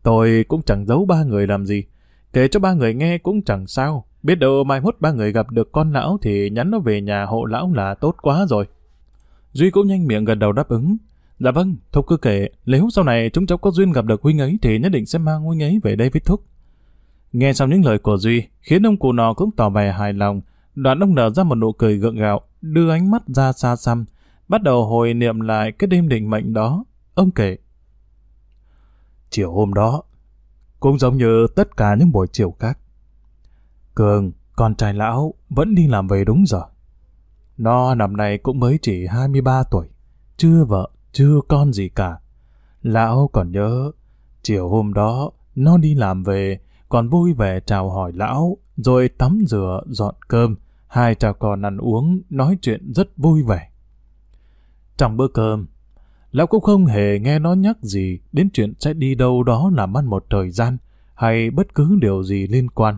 Tôi cũng chẳng giấu ba người làm gì. Kể cho ba người nghe cũng chẳng sao. Biết đâu mai mốt ba người gặp được con lão thì nhắn nó về nhà hộ lão là tốt quá rồi. Duy cũng nhanh miệng gần đầu đáp ứng. Dạ vâng, Thúc cứ kể, nếu sau này chúng cháu có duyên gặp được huynh ấy thì nhất định sẽ mang huynh ấy về đây với Thúc. Nghe xong những lời của Duy, khiến ông cụ nọ cũng tỏ vẻ hài lòng. Đoạn ông nở ra một nụ cười gượng gạo, đưa ánh mắt ra xa xăm, bắt đầu hồi niệm lại cái đêm định mệnh đó. Ông kể. Chiều hôm đó, cũng giống như tất cả những buổi chiều khác. Cường, con trai lão, vẫn đi làm về đúng giờ. Nó năm nay cũng mới chỉ 23 tuổi, chưa vợ, chưa con gì cả. Lão còn nhớ, chiều hôm đó, nó đi làm về, còn vui vẻ chào hỏi lão, rồi tắm rửa, dọn cơm, hai cha con ăn uống, nói chuyện rất vui vẻ. Trong bữa cơm, Lão cũng không hề nghe nó nhắc gì đến chuyện sẽ đi đâu đó làm ăn một thời gian, hay bất cứ điều gì liên quan.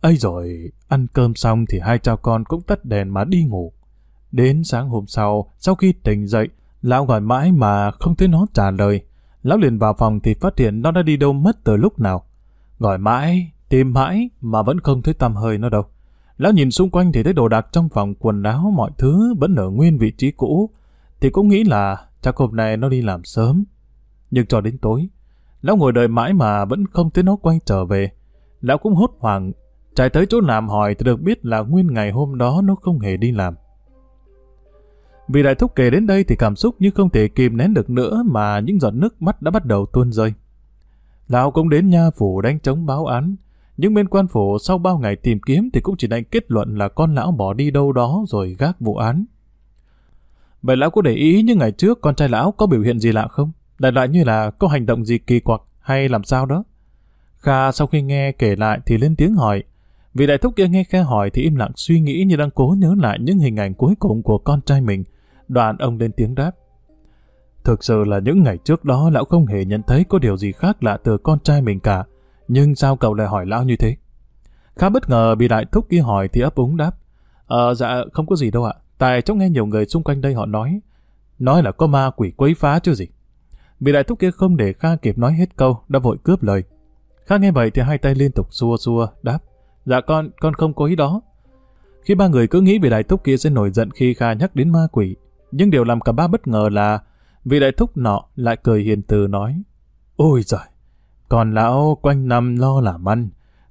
ấy rồi, ăn cơm xong thì hai cha con cũng tắt đèn mà đi ngủ. Đến sáng hôm sau, sau khi tỉnh dậy, lão gọi mãi mà không thấy nó trả lời. Lão liền vào phòng thì phát hiện nó đã đi đâu mất từ lúc nào. Gọi mãi, tìm mãi mà vẫn không thấy tăm hơi nó đâu. Lão nhìn xung quanh thì thấy đồ đạc trong phòng quần áo mọi thứ vẫn ở nguyên vị trí cũ. Thì cũng nghĩ là chắc hôm nay nó đi làm sớm. Nhưng cho đến tối, lão ngồi đợi mãi mà vẫn không thấy nó quay trở về. Lão cũng hốt hoảng, chạy tới chỗ làm hỏi thì được biết là nguyên ngày hôm đó nó không hề đi làm. Vì đại thúc kể đến đây thì cảm xúc như không thể kìm nén được nữa mà những giọt nước mắt đã bắt đầu tuôn rơi. Lão cũng đến nha phủ đánh chống báo án, nhưng bên quan phủ sau bao ngày tìm kiếm thì cũng chỉ đành kết luận là con lão bỏ đi đâu đó rồi gác vụ án. Vậy lão có để ý những ngày trước con trai lão có biểu hiện gì lạ không? Đại loại như là có hành động gì kỳ quặc hay làm sao đó? Kha sau khi nghe kể lại thì lên tiếng hỏi. Vì đại thúc kia nghe Kha hỏi thì im lặng suy nghĩ như đang cố nhớ lại những hình ảnh cuối cùng của con trai mình. đoàn ông lên tiếng đáp. Thực sự là những ngày trước đó lão không hề nhận thấy có điều gì khác lạ từ con trai mình cả. Nhưng sao cậu lại hỏi lão như thế? Khá bất ngờ bị đại thúc kia hỏi thì ấp úng đáp. Ờ dạ không có gì đâu ạ. Tại cháu nghe nhiều người xung quanh đây họ nói. Nói là có ma quỷ quấy phá chứ gì. Bị đại thúc kia không để Kha kịp nói hết câu, đã vội cướp lời. Kha nghe vậy thì hai tay liên tục xua xua, đáp. Dạ con, con không có ý đó. Khi ba người cứ nghĩ vị đại thúc kia sẽ nổi giận khi Kha nhắc đến ma quỷ, nhưng điều làm cả ba bất ngờ là vị đại thúc nọ lại cười hiền từ nói Ôi giời, còn lão quanh năm lo làm ăn,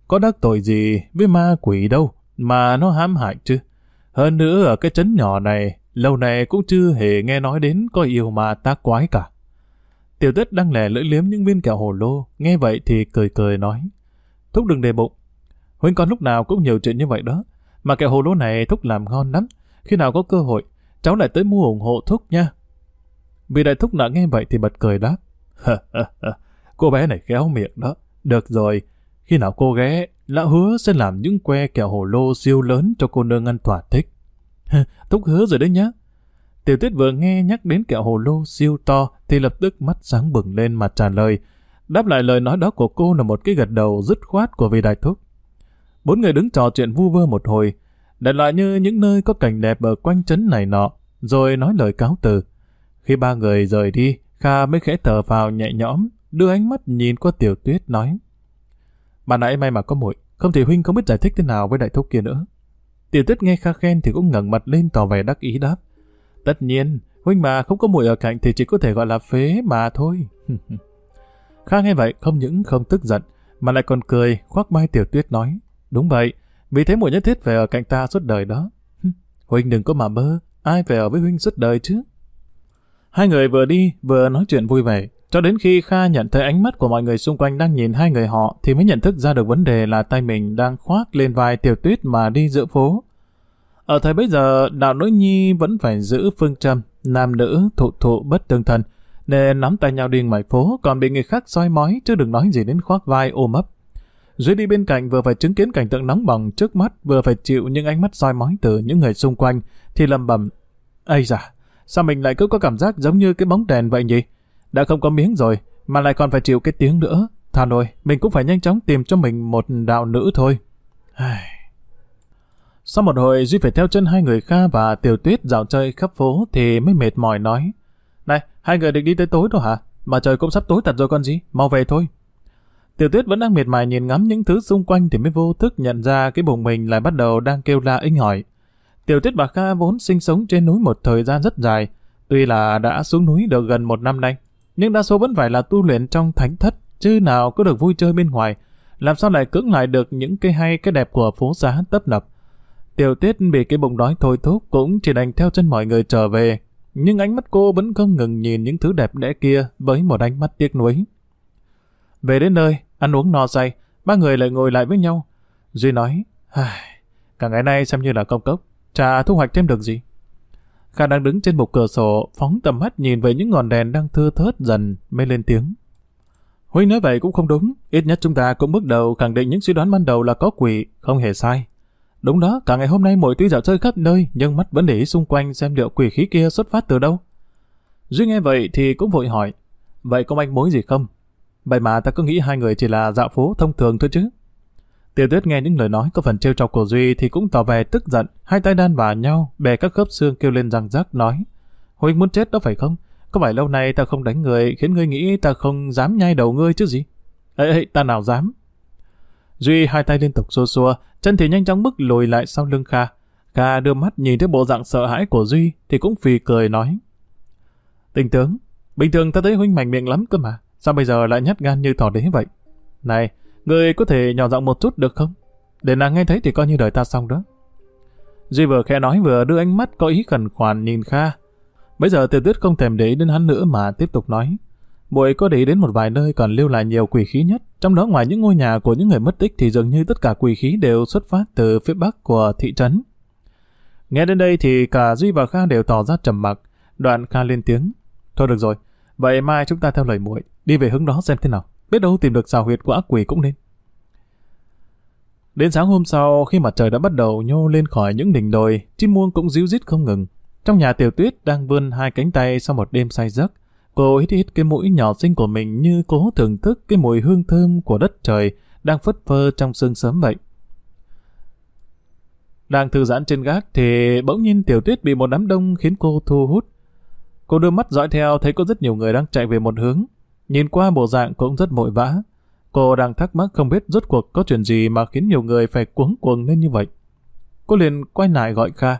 có đắc tội gì với ma quỷ đâu mà nó hãm hại chứ. Hơn nữa ở cái trấn nhỏ này, lâu này cũng chưa hề nghe nói đến có yêu ma tác quái cả. Tiểu tuyết đang lẻ lưỡi liếm những viên kẹo hồ lô, nghe vậy thì cười cười nói. Thúc đừng đề bụng, huynh con lúc nào cũng nhiều chuyện như vậy đó, mà kẹo hồ lô này thúc làm ngon lắm, khi nào có cơ hội, cháu lại tới mua ủng hộ thúc nha. Vị đại thúc nạ nghe vậy thì bật cười đáp. *laughs* cô bé này khéo miệng đó. Được rồi, khi nào cô ghé, lão hứa sẽ làm những que kẹo hồ lô siêu lớn cho cô nương ăn thỏa thích. *laughs* thúc hứa rồi đấy nhá. Tiểu tuyết vừa nghe nhắc đến kẹo hồ lô siêu to thì lập tức mắt sáng bừng lên mà trả lời. Đáp lại lời nói đó của cô là một cái gật đầu dứt khoát của vị đại thúc. Bốn người đứng trò chuyện vu vơ một hồi, đại loại như những nơi có cảnh đẹp ở quanh trấn này nọ, rồi nói lời cáo từ. Khi ba người rời đi, Kha mới khẽ thở vào nhẹ nhõm, đưa ánh mắt nhìn qua tiểu tuyết nói. Bà nãy may mà có muội, không thì huynh không biết giải thích thế nào với đại thúc kia nữa. Tiểu tuyết nghe Kha khen thì cũng ngẩng mặt lên tỏ vẻ đắc ý đáp. Tất nhiên, huynh mà không có muội ở cạnh thì chỉ có thể gọi là phế mà thôi. *laughs* Kha nghe vậy không những không tức giận, mà lại còn cười, khoác vai tiểu tuyết nói. Đúng vậy, vì thế muội nhất thiết phải ở cạnh ta suốt đời đó. *laughs* huynh đừng có mà mơ, ai phải ở với huynh suốt đời chứ. Hai người vừa đi, vừa nói chuyện vui vẻ, cho đến khi Kha nhận thấy ánh mắt của mọi người xung quanh đang nhìn hai người họ thì mới nhận thức ra được vấn đề là tay mình đang khoác lên vai tiểu tuyết mà đi giữa phố. Ở thời bấy giờ, đạo nữ nhi vẫn phải giữ phương châm, nam nữ thụ thụ bất tương thân, nên nắm tay nhau đi ngoài phố còn bị người khác soi mói chứ đừng nói gì đến khoác vai ôm ấp. Duy đi bên cạnh vừa phải chứng kiến cảnh tượng nóng bỏng trước mắt vừa phải chịu những ánh mắt soi mói từ những người xung quanh thì lầm bầm Ây da, sao mình lại cứ có cảm giác giống như cái bóng đèn vậy nhỉ? Đã không có miếng rồi, mà lại còn phải chịu cái tiếng nữa. Thà rồi, mình cũng phải nhanh chóng tìm cho mình một đạo nữ thôi. Sau một hồi Duy phải theo chân hai người Kha và Tiểu Tuyết dạo chơi khắp phố thì mới mệt mỏi nói. Này, hai người định đi tới tối rồi hả? Mà trời cũng sắp tối thật rồi con gì, mau về thôi. Tiểu Tuyết vẫn đang miệt mài nhìn ngắm những thứ xung quanh thì mới vô thức nhận ra cái bụng mình lại bắt đầu đang kêu la inh hỏi. Tiểu Tuyết và Kha vốn sinh sống trên núi một thời gian rất dài, tuy là đã xuống núi được gần một năm nay, nhưng đa số vẫn phải là tu luyện trong thánh thất, chứ nào có được vui chơi bên ngoài, làm sao lại cưỡng lại được những cái hay cái đẹp của phố xá tấp nập. Tiểu Tuyết bị cái bụng đói thôi thúc cũng chỉ đành theo chân mọi người trở về, nhưng ánh mắt cô vẫn không ngừng nhìn những thứ đẹp đẽ kia với một ánh mắt tiếc nuối. Về đến nơi, ăn uống no say, ba người lại ngồi lại với nhau. Duy nói, cả ngày nay xem như là công cốc, chả thu hoạch thêm được gì. Kha đang đứng trên một cửa sổ, phóng tầm mắt nhìn về những ngọn đèn đang thưa thớt dần, mới lên tiếng. Huynh nói vậy cũng không đúng, ít nhất chúng ta cũng bước đầu khẳng định những suy đoán ban đầu là có quỷ, không hề sai. Đúng đó, cả ngày hôm nay mỗi tuy dạo chơi khắp nơi, nhưng mắt vẫn để ý xung quanh xem liệu quỷ khí kia xuất phát từ đâu. Duy nghe vậy thì cũng vội hỏi, vậy có manh mối gì không? Vậy mà ta cứ nghĩ hai người chỉ là dạo phố thông thường thôi chứ. Tiểu tuyết nghe những lời nói có phần trêu chọc của Duy thì cũng tỏ vẻ tức giận, hai tay đan vào nhau, bè các khớp xương kêu lên răng rắc nói. Huynh muốn chết đó phải không? Có phải lâu nay ta không đánh người khiến ngươi nghĩ ta không dám nhai đầu ngươi chứ gì? Ê, ê ta nào dám? Duy hai tay liên tục xua xua, chân thì nhanh chóng bước lùi lại sau lưng Kha. Kha đưa mắt nhìn thấy bộ dạng sợ hãi của Duy thì cũng phì cười nói. Tình tướng, bình thường ta thấy huynh mạnh miệng lắm cơ mà, sao bây giờ lại nhát gan như thỏ đế vậy? Này, người có thể nhỏ giọng một chút được không? Để nàng nghe thấy thì coi như đời ta xong đó. Duy vừa khẽ nói vừa đưa ánh mắt có ý khẩn khoản nhìn Kha. Bây giờ tiểu tuyết không thèm để ý đến hắn nữa mà tiếp tục nói. Muội có để ý đến một vài nơi còn lưu lại nhiều quỷ khí nhất, trong đó ngoài những ngôi nhà của những người mất tích thì dường như tất cả quỷ khí đều xuất phát từ phía bắc của thị trấn. Nghe đến đây thì cả Duy và Kha đều tỏ ra trầm mặc, đoạn Kha lên tiếng. Thôi được rồi, vậy mai chúng ta theo lời muội đi về hướng đó xem thế nào, biết đâu tìm được xào huyệt của ác quỷ cũng nên. Đến sáng hôm sau, khi mặt trời đã bắt đầu nhô lên khỏi những đỉnh đồi, chim muông cũng díu dít không ngừng. Trong nhà tiểu tuyết đang vươn hai cánh tay sau một đêm say giấc, Cô hít hít cái mũi nhỏ xinh của mình như cố thưởng thức cái mùi hương thơm của đất trời đang phất phơ trong sương sớm vậy. Đang thư giãn trên gác thì bỗng nhiên tiểu tuyết bị một đám đông khiến cô thu hút. Cô đưa mắt dõi theo thấy có rất nhiều người đang chạy về một hướng. Nhìn qua bộ dạng cũng rất vội vã. Cô đang thắc mắc không biết rốt cuộc có chuyện gì mà khiến nhiều người phải cuống cuồng lên như vậy. Cô liền quay lại gọi Kha.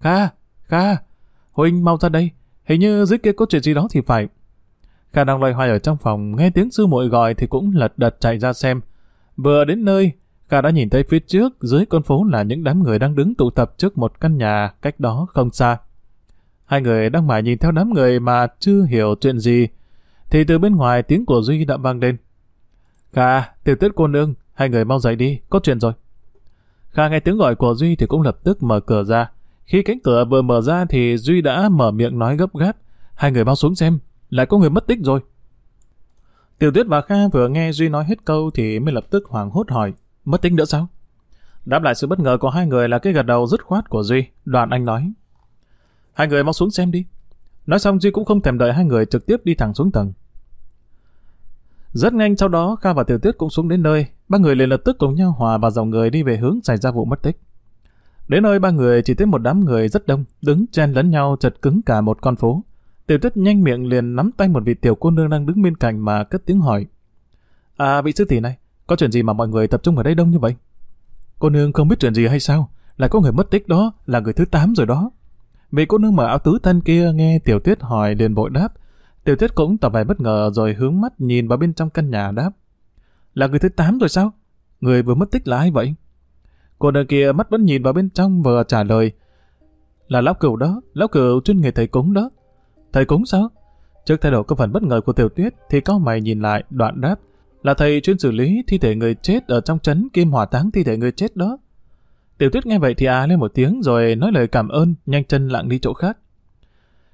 Kha! Kha! Huynh mau ra đây, Hình như dưới kia có chuyện gì đó thì phải. Kha đang loay hoay ở trong phòng, nghe tiếng sư muội gọi thì cũng lật đật chạy ra xem. Vừa đến nơi, Kha đã nhìn thấy phía trước, dưới con phố là những đám người đang đứng tụ tập trước một căn nhà cách đó không xa. Hai người đang mải nhìn theo đám người mà chưa hiểu chuyện gì, thì từ bên ngoài tiếng của Duy đã vang lên. Kha, tiểu tuyết cô nương, hai người mau dậy đi, có chuyện rồi. Kha nghe tiếng gọi của Duy thì cũng lập tức mở cửa ra. Khi cánh cửa vừa mở ra thì Duy đã mở miệng nói gấp gáp. Hai người mau xuống xem, lại có người mất tích rồi. Tiểu Tuyết và Kha vừa nghe Duy nói hết câu thì mới lập tức hoảng hốt hỏi, mất tích nữa sao? Đáp lại sự bất ngờ của hai người là cái gật đầu dứt khoát của Duy, đoàn anh nói. Hai người mau xuống xem đi. Nói xong Duy cũng không thèm đợi hai người trực tiếp đi thẳng xuống tầng. Rất nhanh sau đó Kha và Tiểu Tuyết cũng xuống đến nơi, ba người liền lập tức cùng nhau hòa vào dòng người đi về hướng xảy ra vụ mất tích. Đến nơi ba người chỉ thấy một đám người rất đông, đứng chen lẫn nhau chật cứng cả một con phố. Tiểu tuyết nhanh miệng liền nắm tay một vị tiểu cô nương đang đứng bên cạnh mà cất tiếng hỏi. À vị sư tỷ này, có chuyện gì mà mọi người tập trung ở đây đông như vậy? Cô nương không biết chuyện gì hay sao? Là có người mất tích đó, là người thứ tám rồi đó. Vị cô nương mở áo tứ thân kia nghe tiểu tuyết hỏi liền vội đáp. Tiểu tuyết cũng tỏ vẻ bất ngờ rồi hướng mắt nhìn vào bên trong căn nhà đáp. Là người thứ tám rồi sao? Người vừa mất tích là ai vậy? Cô nương kia mắt vẫn nhìn vào bên trong vừa trả lời. Là lão cửu đó, lão cửu chuyên nghề thầy cúng đó. Thầy cúng sao? Trước thái độ có phần bất ngờ của tiểu tuyết thì có mày nhìn lại đoạn đáp là thầy chuyên xử lý thi thể người chết ở trong trấn kim hỏa táng thi thể người chết đó. Tiểu tuyết nghe vậy thì à lên một tiếng rồi nói lời cảm ơn, nhanh chân lặng đi chỗ khác.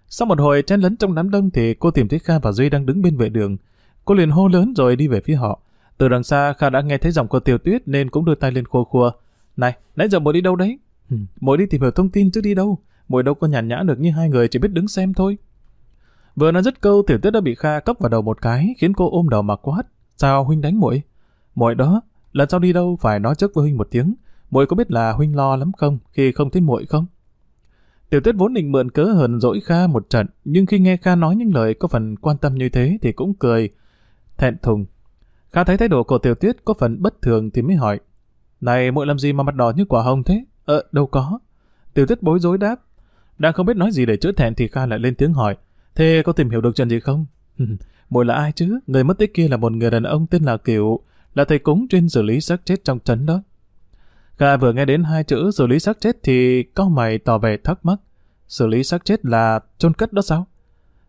Sau một hồi chen lấn trong đám đông thì cô tìm thấy Kha và Duy đang đứng bên vệ đường. Cô liền hô lớn rồi đi về phía họ. Từ đằng xa Kha đã nghe thấy giọng của tiểu tuyết nên cũng đưa tay lên khua khua. Này, nãy giờ muội đi đâu đấy? Ừ, muội đi tìm hiểu thông tin chứ đi đâu. Muội đâu có nhàn nhã được như hai người chỉ biết đứng xem thôi. Vừa nói dứt câu, tiểu tuyết đã bị Kha cấp vào đầu một cái, khiến cô ôm đầu mà quát. Sao huynh đánh muội? Muội đó, lần sau đi đâu phải nói trước với huynh một tiếng. Muội có biết là huynh lo lắm không khi không thấy muội không? Tiểu tuyết vốn định mượn cớ hờn dỗi Kha một trận, nhưng khi nghe Kha nói những lời có phần quan tâm như thế thì cũng cười, thẹn thùng. Kha thấy thái độ của tiểu tuyết có phần bất thường thì mới hỏi, này muội làm gì mà mặt đỏ như quả hồng thế? Ờ, đâu có. Tiểu tuyết bối rối đáp. Đang không biết nói gì để chữa thẹn thì Kha lại lên tiếng hỏi. Thế có tìm hiểu được chuyện gì không? *laughs* muội là ai chứ? Người mất tích kia là một người đàn ông tên là Kiều, là thầy cúng chuyên xử lý xác chết trong trấn đó. Kha vừa nghe đến hai chữ xử lý xác chết thì cau mày tỏ vẻ thắc mắc. Xử lý xác chết là chôn cất đó sao?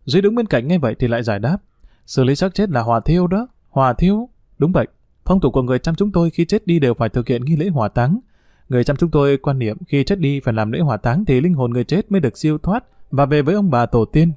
Duy đứng bên cạnh nghe vậy thì lại giải đáp. Xử lý xác chết là hòa thiêu đó. Hòa thiêu? Đúng vậy. Phong tục của người chăm chúng tôi khi chết đi đều phải thực hiện nghi lễ hỏa táng. Người chăm chúng tôi quan niệm khi chết đi phải làm lễ hỏa táng thì linh hồn người chết mới được siêu thoát và về với ông bà tổ tiên.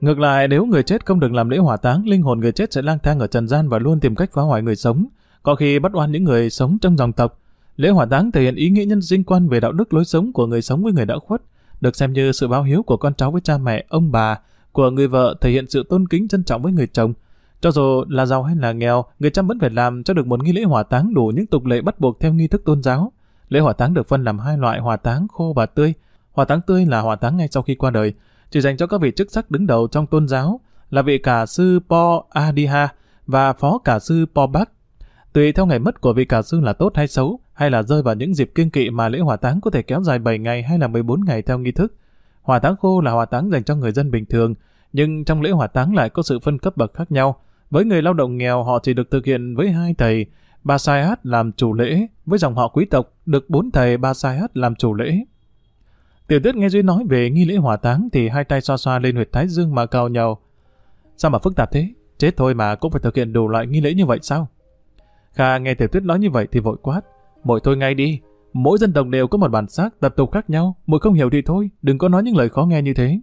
Ngược lại, nếu người chết không được làm lễ hỏa táng, linh hồn người chết sẽ lang thang ở trần gian và luôn tìm cách phá hoại người sống, có khi bắt oan những người sống trong dòng tộc. Lễ hỏa táng thể hiện ý nghĩa nhân sinh quan về đạo đức lối sống của người sống với người đã khuất, được xem như sự báo hiếu của con cháu với cha mẹ, ông bà, của người vợ thể hiện sự tôn kính trân trọng với người chồng. Cho dù là giàu hay là nghèo, người chăm vẫn phải làm cho được một nghi lễ hỏa táng đủ những tục lệ bắt buộc theo nghi thức tôn giáo. Lễ hỏa táng được phân làm hai loại hỏa táng khô và tươi. Hỏa táng tươi là hỏa táng ngay sau khi qua đời, chỉ dành cho các vị chức sắc đứng đầu trong tôn giáo, là vị cả sư Po Adiha và phó cả sư Po Bắc. Tùy theo ngày mất của vị cả sư là tốt hay xấu, hay là rơi vào những dịp kiêng kỵ mà lễ hỏa táng có thể kéo dài 7 ngày hay là 14 ngày theo nghi thức. Hỏa táng khô là hỏa táng dành cho người dân bình thường, nhưng trong lễ hỏa táng lại có sự phân cấp bậc khác nhau. Với người lao động nghèo họ chỉ được thực hiện với hai thầy, ba sai hát làm chủ lễ, với dòng họ quý tộc được bốn thầy ba sai hát làm chủ lễ. Tiểu tuyết nghe Duy nói về nghi lễ hỏa táng thì hai tay xoa xoa lên huyệt thái dương mà cào nhau. Sao mà phức tạp thế? Chết thôi mà cũng phải thực hiện đủ loại nghi lễ như vậy sao? Kha nghe Tiểu tuyết nói như vậy thì vội quát. Mỗi thôi ngay đi. Mỗi dân tộc đều có một bản sắc, tập tục khác nhau. Mỗi không hiểu thì thôi, đừng có nói những lời khó nghe như thế.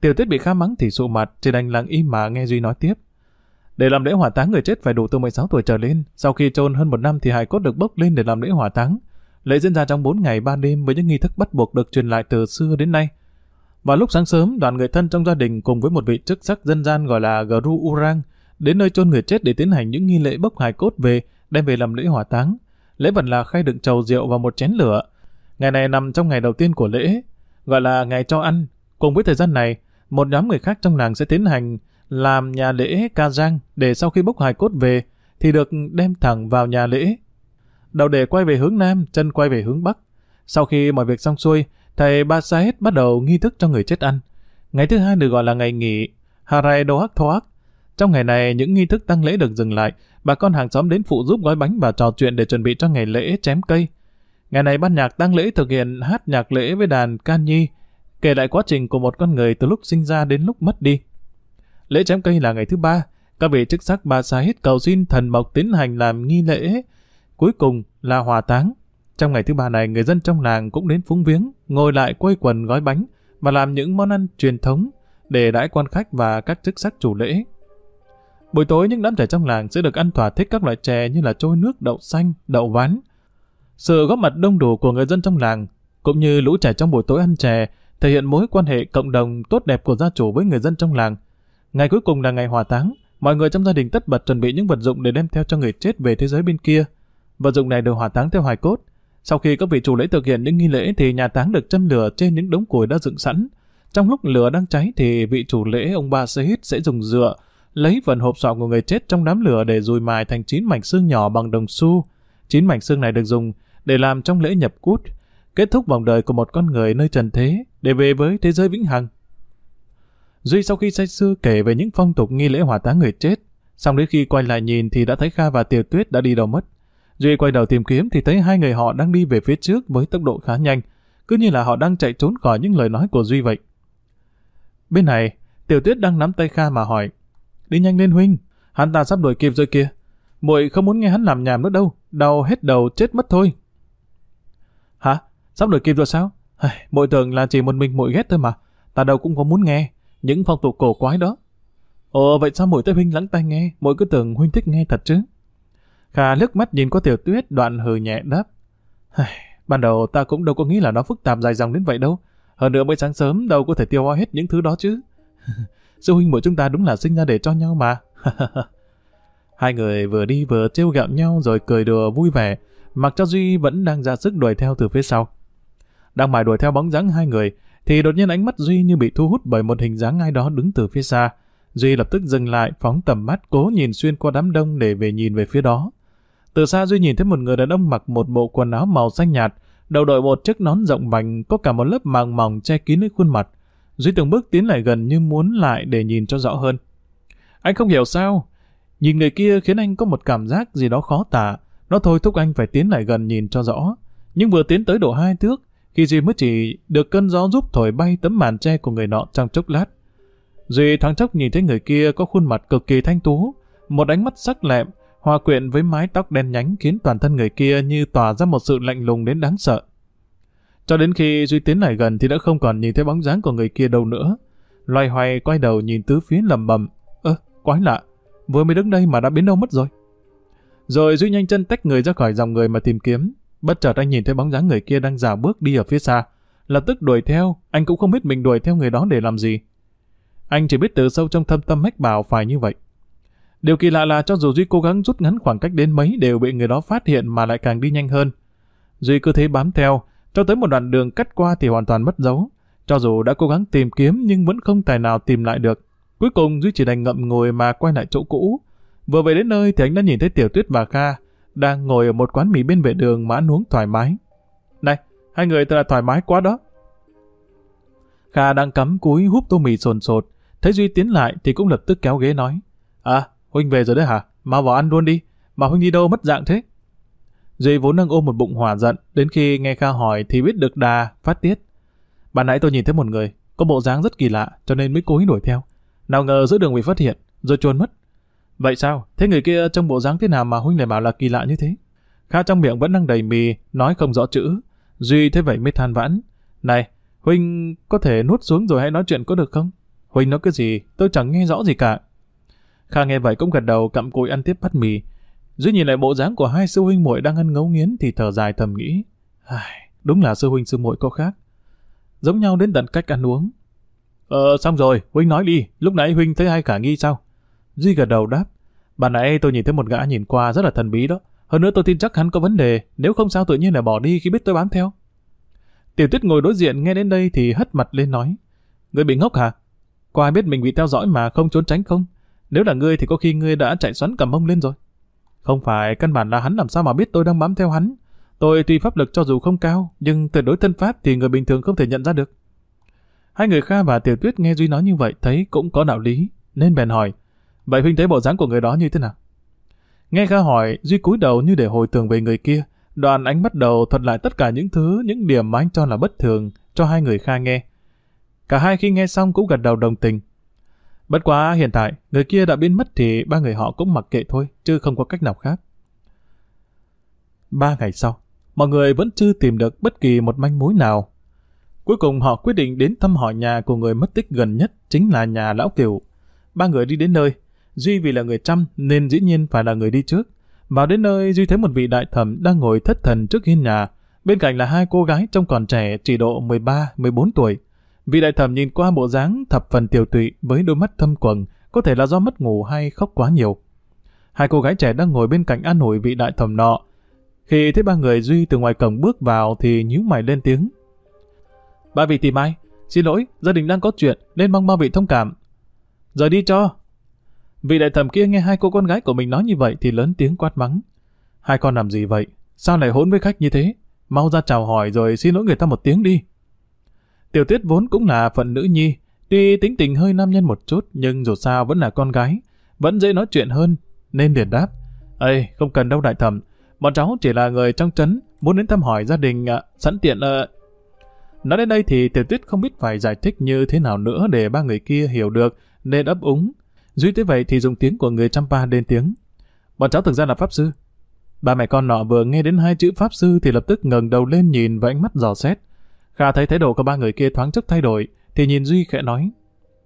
Tiểu tuyết bị Kha mắng thì sụ mặt, chỉ đành lặng im mà nghe Duy nói tiếp. Để làm lễ hỏa táng người chết phải đủ từ 16 tuổi trở lên. Sau khi chôn hơn một năm thì hài cốt được bốc lên để làm lễ hỏa táng. Lễ diễn ra trong 4 ngày 3 đêm với những nghi thức bắt buộc được truyền lại từ xưa đến nay. Vào lúc sáng sớm, đoàn người thân trong gia đình cùng với một vị chức sắc dân gian gọi là Gru Urang đến nơi chôn người chết để tiến hành những nghi lễ bốc hài cốt về, đem về làm lễ hỏa táng. Lễ vật là khay đựng trầu rượu và một chén lửa. Ngày này nằm trong ngày đầu tiên của lễ, gọi là ngày cho ăn. Cùng với thời gian này, một nhóm người khác trong làng sẽ tiến hành làm nhà lễ ca giang để sau khi bốc hài cốt về thì được đem thẳng vào nhà lễ. Đầu để quay về hướng nam, chân quay về hướng bắc. Sau khi mọi việc xong xuôi, thầy Ba hết bắt đầu nghi thức cho người chết ăn. Ngày thứ hai được gọi là ngày nghỉ Harai Dohak Thoak. Trong ngày này, những nghi thức tăng lễ được dừng lại. Bà con hàng xóm đến phụ giúp gói bánh và trò chuyện để chuẩn bị cho ngày lễ chém cây. Ngày này ban nhạc tăng lễ thực hiện hát nhạc lễ với đàn can nhi, kể lại quá trình của một con người từ lúc sinh ra đến lúc mất đi. Lễ chém cây là ngày thứ ba, các vị chức sắc ba sa hít cầu xin thần mộc tiến hành làm nghi lễ. Cuối cùng là hòa táng. Trong ngày thứ ba này, người dân trong làng cũng đến phúng viếng, ngồi lại quây quần gói bánh và làm những món ăn truyền thống để đãi quan khách và các chức sắc chủ lễ. Buổi tối những đám trẻ trong làng sẽ được ăn thỏa thích các loại chè như là trôi nước, đậu xanh, đậu ván. Sự góp mặt đông đủ của người dân trong làng, cũng như lũ trẻ trong buổi tối ăn chè, thể hiện mối quan hệ cộng đồng tốt đẹp của gia chủ với người dân trong làng. Ngày cuối cùng là ngày hòa táng, mọi người trong gia đình tất bật chuẩn bị những vật dụng để đem theo cho người chết về thế giới bên kia. Vật dụng này được hỏa táng theo hài cốt. Sau khi các vị chủ lễ thực hiện những nghi lễ thì nhà táng được châm lửa trên những đống củi đã dựng sẵn. Trong lúc lửa đang cháy thì vị chủ lễ ông ba Sehit sẽ dùng dựa lấy phần hộp sọ của người chết trong đám lửa để dùi mài thành chín mảnh xương nhỏ bằng đồng xu. Chín mảnh xương này được dùng để làm trong lễ nhập cút, kết thúc vòng đời của một con người nơi trần thế để về với thế giới vĩnh hằng. Duy sau khi say sư kể về những phong tục nghi lễ hỏa táng người chết, xong đến khi quay lại nhìn thì đã thấy Kha và Tiểu Tuyết đã đi đâu mất. Duy quay đầu tìm kiếm thì thấy hai người họ đang đi về phía trước với tốc độ khá nhanh, cứ như là họ đang chạy trốn khỏi những lời nói của Duy vậy. Bên này, Tiểu Tuyết đang nắm tay Kha mà hỏi, đi nhanh lên huynh, hắn ta sắp đuổi kịp rồi kìa. Muội không muốn nghe hắn làm nhảm nữa đâu, đau hết đầu chết mất thôi. Hả? Sắp đuổi kịp rồi sao? Muội tưởng là chỉ một mình muội ghét thôi mà, ta đâu cũng có muốn nghe những phong tục cổ quái đó. Ồ vậy sao muội tới huynh lắng tai nghe, muội cứ tưởng huynh thích nghe thật chứ? Kha lướt mắt nhìn qua tiểu tuyết đoạn hừ nhẹ đáp. Ban đầu ta cũng đâu có nghĩ là nó phức tạp dài dòng đến vậy đâu. Hơn nữa mới sáng sớm đâu có thể tiêu hóa hết những thứ đó chứ. *laughs* Sư huynh muội chúng ta đúng là sinh ra để cho nhau mà. *laughs* Hai người vừa đi vừa trêu ghẹo nhau rồi cười đùa vui vẻ, mặc cho Duy vẫn đang ra sức đuổi theo từ phía sau. Đang mải đuổi theo bóng dáng hai người, thì đột nhiên ánh mắt Duy như bị thu hút bởi một hình dáng ai đó đứng từ phía xa. Duy lập tức dừng lại, phóng tầm mắt cố nhìn xuyên qua đám đông để về nhìn về phía đó. Từ xa Duy nhìn thấy một người đàn ông mặc một bộ quần áo màu xanh nhạt, đầu đội một chiếc nón rộng vành có cả một lớp màng mỏng che kín lấy khuôn mặt. Duy từng bước tiến lại gần như muốn lại để nhìn cho rõ hơn. Anh không hiểu sao. Nhìn người kia khiến anh có một cảm giác gì đó khó tả. Nó thôi thúc anh phải tiến lại gần nhìn cho rõ. Nhưng vừa tiến tới độ hai thước, khi Duy mới chỉ được cơn gió giúp thổi bay tấm màn che của người nọ trong chốc lát. Duy thoáng chốc nhìn thấy người kia có khuôn mặt cực kỳ thanh tú, một ánh mắt sắc lẹm, hòa quyện với mái tóc đen nhánh khiến toàn thân người kia như tỏa ra một sự lạnh lùng đến đáng sợ. Cho đến khi Duy tiến lại gần thì đã không còn nhìn thấy bóng dáng của người kia đâu nữa. Loay hoay quay đầu nhìn tứ phía lầm bầm. Ơ, quái lạ, vừa mới đứng đây mà đã biến đâu mất rồi. Rồi Duy nhanh chân tách người ra khỏi dòng người mà tìm kiếm. Bất chợt anh nhìn thấy bóng dáng người kia đang dào bước đi ở phía xa. Lập tức đuổi theo, anh cũng không biết mình đuổi theo người đó để làm gì. Anh chỉ biết từ sâu trong thâm tâm mách bảo phải như vậy. Điều kỳ lạ là cho dù Duy cố gắng rút ngắn khoảng cách đến mấy đều bị người đó phát hiện mà lại càng đi nhanh hơn. Duy cứ thế bám theo, cho tới một đoạn đường cắt qua thì hoàn toàn mất dấu. Cho dù đã cố gắng tìm kiếm nhưng vẫn không tài nào tìm lại được. Cuối cùng Duy chỉ đành ngậm ngồi mà quay lại chỗ cũ. Vừa về đến nơi thì anh đã nhìn thấy Tiểu Tuyết và Kha đang ngồi ở một quán mì bên vệ đường mà ăn uống thoải mái. Này, hai người thật là thoải mái quá đó. Kha đang cắm cúi húp tô mì sồn sột. Thấy Duy tiến lại thì cũng lập tức kéo ghế nói. À, Huynh về rồi đấy hả? Mau vào ăn luôn đi. Mà Huynh đi đâu mất dạng thế? Duy vốn đang ôm một bụng hòa giận, đến khi nghe Kha hỏi thì biết được đà, phát tiết. Bạn nãy tôi nhìn thấy một người, có bộ dáng rất kỳ lạ, cho nên mới cố ý đuổi theo. Nào ngờ giữa đường bị phát hiện, rồi trốn mất. Vậy sao? Thế người kia trong bộ dáng thế nào mà Huynh lại bảo là kỳ lạ như thế? Kha trong miệng vẫn đang đầy mì, nói không rõ chữ. Duy thế vậy mới than vãn. Này, Huynh có thể nuốt xuống rồi hãy nói chuyện có được không? Huynh nói cái gì? Tôi chẳng nghe rõ gì cả. Kha nghe vậy cũng gật đầu cặm cụi ăn tiếp bát mì. Duy nhìn lại bộ dáng của hai sư huynh muội đang ăn ngấu nghiến thì thở dài thầm nghĩ. Ai, đúng là sư huynh sư muội có khác. Giống nhau đến tận cách ăn uống. Ờ, xong rồi, huynh nói đi, lúc nãy huynh thấy ai khả nghi sao? Duy gật đầu đáp. Bạn nãy tôi nhìn thấy một gã nhìn qua rất là thần bí đó. Hơn nữa tôi tin chắc hắn có vấn đề, nếu không sao tự nhiên là bỏ đi khi biết tôi bám theo. Tiểu tuyết ngồi đối diện nghe đến đây thì hất mặt lên nói. Người bị ngốc hả? Có ai biết mình bị theo dõi mà không trốn tránh không? Nếu là ngươi thì có khi ngươi đã chạy xoắn cả mông lên rồi. Không phải, căn bản là hắn làm sao mà biết tôi đang bám theo hắn. Tôi tuy pháp lực cho dù không cao, nhưng tuyệt đối thân pháp thì người bình thường không thể nhận ra được. Hai người Kha và Tiểu Tuyết nghe Duy nói như vậy thấy cũng có đạo lý, nên bèn hỏi. Vậy huynh thấy bộ dáng của người đó như thế nào? Nghe Kha hỏi, Duy cúi đầu như để hồi tưởng về người kia. Đoàn ánh bắt đầu thuật lại tất cả những thứ, những điểm mà anh cho là bất thường cho hai người Kha nghe. Cả hai khi nghe xong cũng gật đầu đồng tình. Bất quá hiện tại, người kia đã biến mất thì ba người họ cũng mặc kệ thôi, chứ không có cách nào khác. Ba ngày sau, mọi người vẫn chưa tìm được bất kỳ một manh mối nào. Cuối cùng họ quyết định đến thăm hỏi nhà của người mất tích gần nhất chính là nhà Lão Kiều. Ba người đi đến nơi, Duy vì là người chăm nên dĩ nhiên phải là người đi trước. Vào đến nơi Duy thấy một vị đại thẩm đang ngồi thất thần trước hiên nhà. Bên cạnh là hai cô gái trông còn trẻ chỉ độ 13-14 tuổi. Vị đại thẩm nhìn qua bộ dáng thập phần tiểu tụy với đôi mắt thâm quầng, có thể là do mất ngủ hay khóc quá nhiều. Hai cô gái trẻ đang ngồi bên cạnh an ủi vị đại thẩm nọ. Khi thấy ba người Duy từ ngoài cổng bước vào thì nhíu mày lên tiếng. Ba vị tìm ai? Xin lỗi, gia đình đang có chuyện nên mong ba vị thông cảm. Giờ đi cho. Vị đại thẩm kia nghe hai cô con gái của mình nói như vậy thì lớn tiếng quát mắng. Hai con làm gì vậy? Sao lại hỗn với khách như thế? Mau ra chào hỏi rồi xin lỗi người ta một tiếng đi. Tiểu tuyết vốn cũng là phận nữ nhi, tuy tính tình hơi nam nhân một chút nhưng dù sao vẫn là con gái, vẫn dễ nói chuyện hơn, nên liền đáp. Ê, không cần đâu đại thẩm, bọn cháu chỉ là người trong trấn, muốn đến thăm hỏi gia đình, à, sẵn tiện À... Nói đến đây thì tiểu tuyết không biết phải giải thích như thế nào nữa để ba người kia hiểu được, nên ấp úng. Duy tới vậy thì dùng tiếng của người Champa lên tiếng. Bọn cháu thực ra là pháp sư. Ba mẹ con nọ vừa nghe đến hai chữ pháp sư thì lập tức ngẩng đầu lên nhìn và ánh mắt dò xét. Kha thấy thái độ của ba người kia thoáng chốc thay đổi, thì nhìn Duy khẽ nói.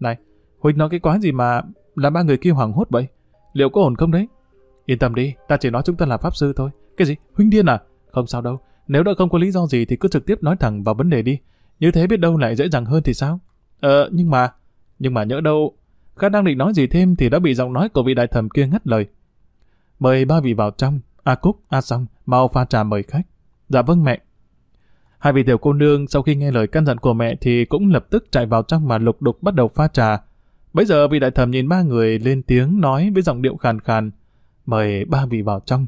Này, Huỳnh nói cái quái gì mà làm ba người kia hoảng hốt vậy? Liệu có ổn không đấy? Yên tâm đi, ta chỉ nói chúng ta là pháp sư thôi. Cái gì? Huynh điên à? Không sao đâu. Nếu đã không có lý do gì thì cứ trực tiếp nói thẳng vào vấn đề đi. Như thế biết đâu lại dễ dàng hơn thì sao? Ờ, nhưng mà... Nhưng mà nhỡ đâu... Kha đang định nói gì thêm thì đã bị giọng nói của vị đại thẩm kia ngắt lời. Mời ba vị vào trong. A Cúc, A Song, mau pha trà mời khách. Dạ vâng mẹ. Hai vị tiểu cô nương sau khi nghe lời căn dặn của mẹ thì cũng lập tức chạy vào trong mà lục đục bắt đầu pha trà. Bây giờ vị đại thẩm nhìn ba người lên tiếng nói với giọng điệu khàn khàn. Mời ba vị vào trong.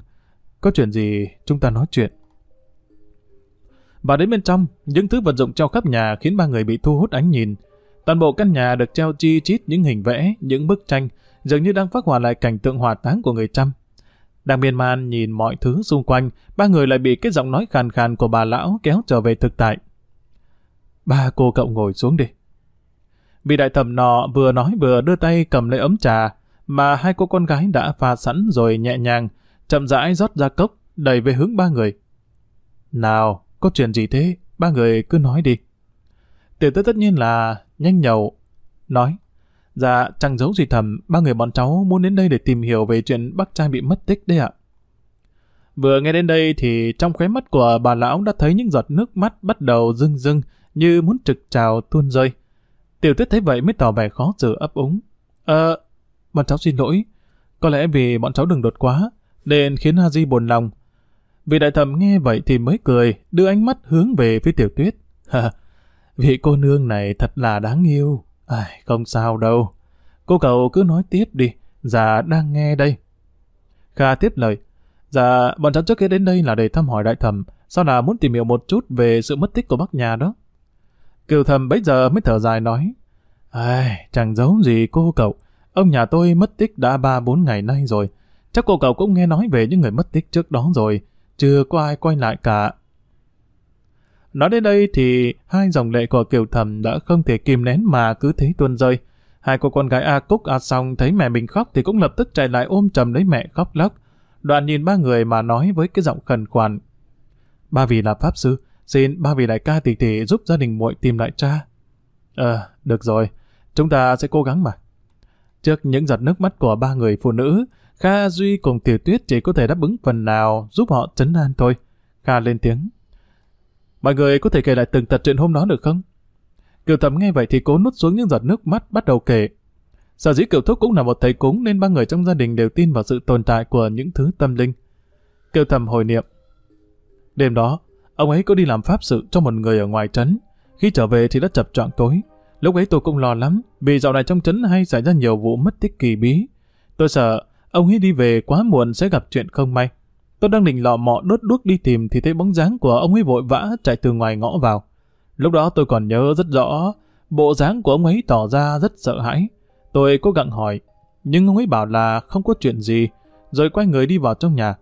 Có chuyện gì chúng ta nói chuyện. Và đến bên trong, những thứ vật dụng treo khắp nhà khiến ba người bị thu hút ánh nhìn. Toàn bộ căn nhà được treo chi chít những hình vẽ, những bức tranh, dường như đang phát họa lại cảnh tượng hòa táng của người trăm. Đang miên man nhìn mọi thứ xung quanh, ba người lại bị cái giọng nói khàn khàn của bà lão kéo trở về thực tại. Ba cô cậu ngồi xuống đi. Vị đại thẩm nọ vừa nói vừa đưa tay cầm lấy ấm trà, mà hai cô con gái đã pha sẵn rồi nhẹ nhàng, chậm rãi rót ra cốc, đẩy về hướng ba người. Nào, có chuyện gì thế? Ba người cứ nói đi. Tiểu tư tất nhiên là nhanh nhậu, nói. Dạ, chẳng giấu gì thầm, ba người bọn cháu muốn đến đây để tìm hiểu về chuyện bác trai bị mất tích đấy ạ. Vừa nghe đến đây thì trong khóe mắt của bà lão đã thấy những giọt nước mắt bắt đầu rưng rưng như muốn trực trào tuôn rơi. Tiểu tuyết thấy vậy mới tỏ vẻ khó xử ấp úng. Ờ, bọn cháu xin lỗi. Có lẽ vì bọn cháu đừng đột quá, nên khiến Haji buồn lòng. Vị đại thẩm nghe vậy thì mới cười, đưa ánh mắt hướng về phía tiểu tuyết. *laughs* vị cô nương này thật là đáng yêu. Ai, không sao đâu. Cô cậu cứ nói tiếp đi, già đang nghe đây. Kha tiếp lời. Dạ, bọn cháu trước kia đến đây là để thăm hỏi đại thẩm, sau là muốn tìm hiểu một chút về sự mất tích của bác nhà đó. Kiều thầm bấy giờ mới thở dài nói. Ai, chẳng giấu gì cô cậu, ông nhà tôi mất tích đã ba bốn ngày nay rồi. Chắc cô cậu cũng nghe nói về những người mất tích trước đó rồi, chưa có ai quay lại cả. Nói đến đây thì hai dòng lệ của Kiều Thầm đã không thể kìm nén mà cứ thế tuôn rơi. Hai cô con gái A Cúc A Song thấy mẹ mình khóc thì cũng lập tức chạy lại ôm chầm lấy mẹ khóc lóc. Đoạn nhìn ba người mà nói với cái giọng khẩn khoản. Ba vì là pháp sư, xin ba vì đại ca tỷ tỷ giúp gia đình muội tìm lại cha. Ờ, được rồi, chúng ta sẽ cố gắng mà. Trước những giọt nước mắt của ba người phụ nữ, Kha Duy cùng Tiểu Tuyết chỉ có thể đáp ứng phần nào giúp họ trấn an thôi. Kha lên tiếng. Mọi người có thể kể lại từng tật chuyện hôm đó được không? Kiều Thẩm nghe vậy thì cố nút xuống những giọt nước mắt bắt đầu kể. Sở dĩ Kiều Thúc cũng là một thầy cúng nên ba người trong gia đình đều tin vào sự tồn tại của những thứ tâm linh. Kiều Thẩm hồi niệm. Đêm đó, ông ấy có đi làm pháp sự cho một người ở ngoài trấn. Khi trở về thì đã chập choạng tối. Lúc ấy tôi cũng lo lắm, vì dạo này trong trấn hay xảy ra nhiều vụ mất tích kỳ bí. Tôi sợ ông ấy đi về quá muộn sẽ gặp chuyện không may. Tôi đang định lọ mọ đốt đuốc đi tìm thì thấy bóng dáng của ông ấy vội vã chạy từ ngoài ngõ vào. Lúc đó tôi còn nhớ rất rõ, bộ dáng của ông ấy tỏ ra rất sợ hãi. Tôi cố gắng hỏi, nhưng ông ấy bảo là không có chuyện gì, rồi quay người đi vào trong nhà.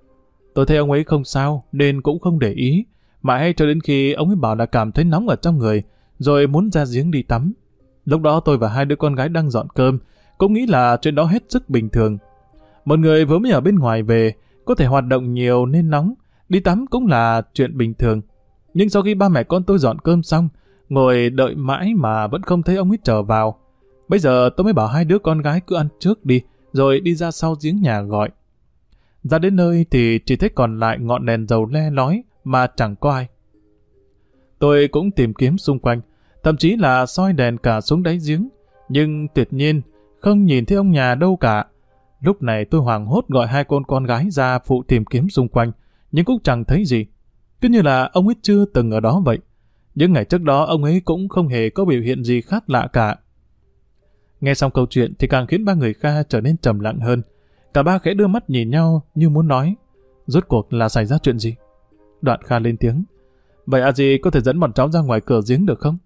Tôi thấy ông ấy không sao, nên cũng không để ý, mãi cho đến khi ông ấy bảo là cảm thấy nóng ở trong người, rồi muốn ra giếng đi tắm. Lúc đó tôi và hai đứa con gái đang dọn cơm, cũng nghĩ là chuyện đó hết sức bình thường. Một người vừa mới ở bên ngoài về, có thể hoạt động nhiều nên nóng, đi tắm cũng là chuyện bình thường. Nhưng sau khi ba mẹ con tôi dọn cơm xong, ngồi đợi mãi mà vẫn không thấy ông ấy trở vào. Bây giờ tôi mới bảo hai đứa con gái cứ ăn trước đi, rồi đi ra sau giếng nhà gọi. Ra đến nơi thì chỉ thấy còn lại ngọn đèn dầu le lói mà chẳng có ai. Tôi cũng tìm kiếm xung quanh, thậm chí là soi đèn cả xuống đáy giếng, nhưng tuyệt nhiên không nhìn thấy ông nhà đâu cả. Lúc này tôi hoàng hốt gọi hai con con gái ra phụ tìm kiếm xung quanh, nhưng cũng chẳng thấy gì. Cứ như là ông ấy chưa từng ở đó vậy. Những ngày trước đó ông ấy cũng không hề có biểu hiện gì khác lạ cả. Nghe xong câu chuyện thì càng khiến ba người Kha trở nên trầm lặng hơn. Cả ba khẽ đưa mắt nhìn nhau như muốn nói. Rốt cuộc là xảy ra chuyện gì? Đoạn Kha lên tiếng. Vậy à gì có thể dẫn bọn cháu ra ngoài cửa giếng được không?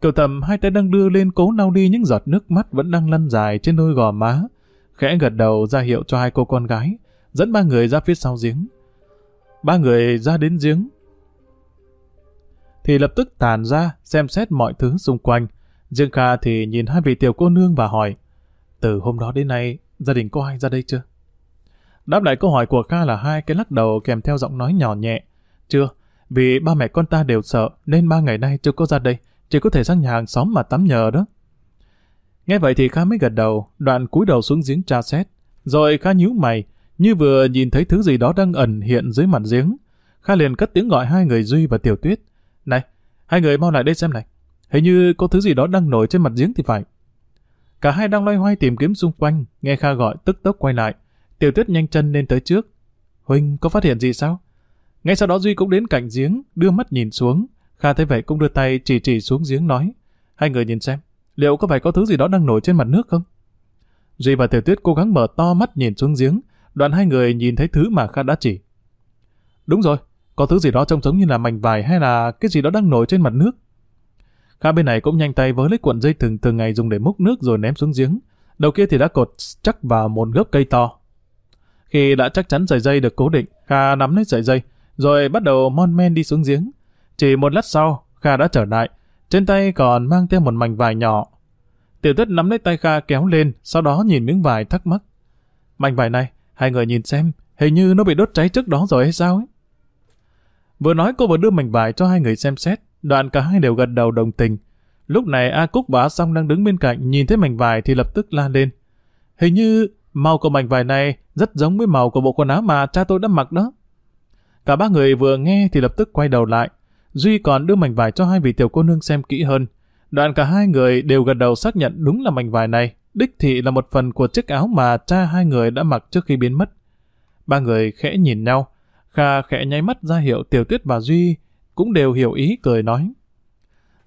Cậu tầm hai tay đang đưa lên cố lau đi những giọt nước mắt vẫn đang lăn dài trên đôi gò má. Khẽ gật đầu ra hiệu cho hai cô con gái, dẫn ba người ra phía sau giếng. Ba người ra đến giếng, thì lập tức tàn ra xem xét mọi thứ xung quanh. Dương Kha thì nhìn hai vị tiểu cô nương và hỏi, từ hôm đó đến nay, gia đình có ai ra đây chưa? Đáp lại câu hỏi của Kha là hai cái lắc đầu kèm theo giọng nói nhỏ nhẹ. Chưa, vì ba mẹ con ta đều sợ nên ba ngày nay chưa có ra đây, chỉ có thể sang nhà hàng xóm mà tắm nhờ đó. Nghe vậy thì Kha mới gật đầu, đoạn cúi đầu xuống giếng tra xét. Rồi Kha nhíu mày, như vừa nhìn thấy thứ gì đó đang ẩn hiện dưới mặt giếng. Kha liền cất tiếng gọi hai người Duy và Tiểu Tuyết. Này, hai người mau lại đây xem này. Hình như có thứ gì đó đang nổi trên mặt giếng thì phải. Cả hai đang loay hoay tìm kiếm xung quanh, nghe Kha gọi tức tốc quay lại. Tiểu tuyết nhanh chân lên tới trước. Huynh có phát hiện gì sao? Ngay sau đó Duy cũng đến cạnh giếng, đưa mắt nhìn xuống. Kha thấy vậy cũng đưa tay chỉ chỉ xuống giếng nói. Hai người nhìn xem, liệu có phải có thứ gì đó đang nổi trên mặt nước không? Duy và Tiểu Tuyết cố gắng mở to mắt nhìn xuống giếng, đoạn hai người nhìn thấy thứ mà Kha đã chỉ. Đúng rồi, có thứ gì đó trông giống như là mảnh vải hay là cái gì đó đang nổi trên mặt nước. Kha bên này cũng nhanh tay với lấy cuộn dây thừng thường ngày dùng để múc nước rồi ném xuống giếng. Đầu kia thì đã cột chắc vào một gốc cây to. Khi đã chắc chắn sợi dây được cố định, Kha nắm lấy sợi dây, rồi bắt đầu mon men đi xuống giếng. Chỉ một lát sau, Kha đã trở lại. Trên tay còn mang theo một mảnh vải nhỏ. Tiểu tuyết nắm lấy tay Kha kéo lên, sau đó nhìn miếng vải thắc mắc. Mảnh vải này, hai người nhìn xem, hình như nó bị đốt cháy trước đó rồi hay sao ấy? Vừa nói cô vừa đưa mảnh vải cho hai người xem xét, đoạn cả hai đều gật đầu đồng tình. Lúc này A Cúc và A Song đang đứng bên cạnh nhìn thấy mảnh vải thì lập tức la lên. Hình như màu của mảnh vải này rất giống với màu của bộ quần áo mà cha tôi đã mặc đó. Cả ba người vừa nghe thì lập tức quay đầu lại. Duy còn đưa mảnh vải cho hai vị tiểu cô nương xem kỹ hơn. Đoạn cả hai người đều gật đầu xác nhận đúng là mảnh vải này, đích thị là một phần của chiếc áo mà cha hai người đã mặc trước khi biến mất. Ba người khẽ nhìn nhau, Kha khẽ nháy mắt ra hiệu Tiểu Tuyết và Duy cũng đều hiểu ý cười nói.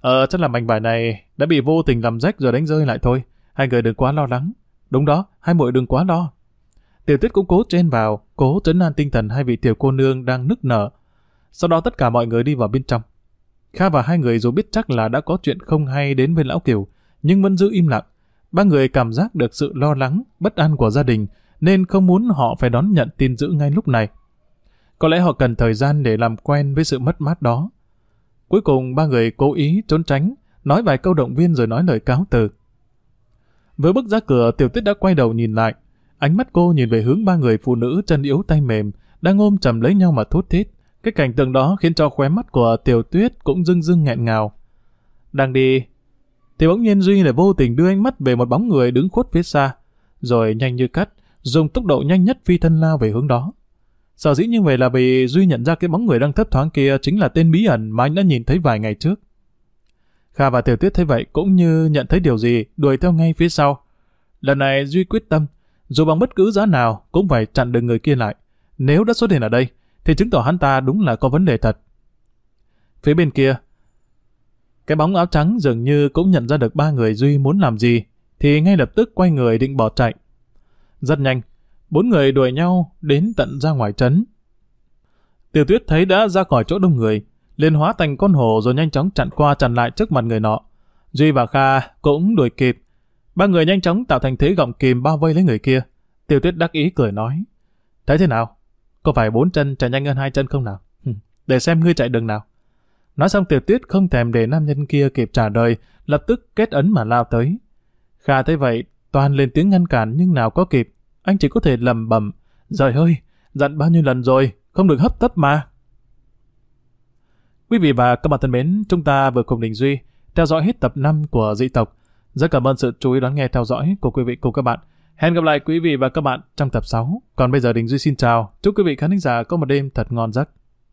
Ờ, chắc là mảnh vải này đã bị vô tình làm rách rồi đánh rơi lại thôi. Hai người đừng quá lo lắng. Đúng đó, hai muội đừng quá lo. Tiểu Tuyết cũng cố trên vào, cố trấn an tinh thần hai vị tiểu cô nương đang nức nở. Sau đó tất cả mọi người đi vào bên trong. Kha và hai người dù biết chắc là đã có chuyện không hay đến với Lão Kiều, nhưng vẫn giữ im lặng. Ba người cảm giác được sự lo lắng, bất an của gia đình, nên không muốn họ phải đón nhận tin dữ ngay lúc này. Có lẽ họ cần thời gian để làm quen với sự mất mát đó. Cuối cùng ba người cố ý trốn tránh, nói vài câu động viên rồi nói lời cáo từ. với bước ra cửa, Tiểu Tuyết đã quay đầu nhìn lại. Ánh mắt cô nhìn về hướng ba người phụ nữ chân yếu tay mềm, đang ôm chầm lấy nhau mà thút thít. Cái cảnh tượng đó khiến cho khóe mắt của Tiểu Tuyết cũng rưng rưng nghẹn ngào. Đang đi, thì bỗng nhiên Duy lại vô tình đưa ánh mắt về một bóng người đứng khuất phía xa, rồi nhanh như cắt, dùng tốc độ nhanh nhất phi thân lao về hướng đó. Sở dĩ như vậy là vì Duy nhận ra cái bóng người đang thấp thoáng kia chính là tên bí ẩn mà anh đã nhìn thấy vài ngày trước. Kha và Tiểu Tuyết thấy vậy cũng như nhận thấy điều gì, đuổi theo ngay phía sau. Lần này Duy quyết tâm, dù bằng bất cứ giá nào cũng phải chặn được người kia lại. Nếu đã xuất hiện ở đây, thì chứng tỏ hắn ta đúng là có vấn đề thật. Phía bên kia, cái bóng áo trắng dường như cũng nhận ra được ba người Duy muốn làm gì, thì ngay lập tức quay người định bỏ chạy. Rất nhanh, bốn người đuổi nhau đến tận ra ngoài trấn. Tiểu tuyết thấy đã ra khỏi chỗ đông người, liền hóa thành con hổ rồi nhanh chóng chặn qua chặn lại trước mặt người nọ. Duy và Kha cũng đuổi kịp. Ba người nhanh chóng tạo thành thế gọng kìm bao vây lấy người kia. Tiểu tuyết đắc ý cười nói. Thấy thế nào? Có phải bốn chân chạy nhanh hơn hai chân không nào? Để xem ngươi chạy đường nào. Nói xong tiểu tuyết không thèm để nam nhân kia kịp trả lời, lập tức kết ấn mà lao tới. Kha thấy vậy, toàn lên tiếng ngăn cản nhưng nào có kịp. Anh chỉ có thể lầm bầm. Trời ơi, dặn bao nhiêu lần rồi, không được hấp tấp mà. Quý vị và các bạn thân mến, chúng ta vừa cùng Đình Duy theo dõi hết tập 5 của dị tộc. Rất cảm ơn sự chú ý đón nghe theo dõi của quý vị cùng các bạn. Hẹn gặp lại quý vị và các bạn trong tập 6. Còn bây giờ Đình Duy xin chào. Chúc quý vị khán giả có một đêm thật ngon giấc.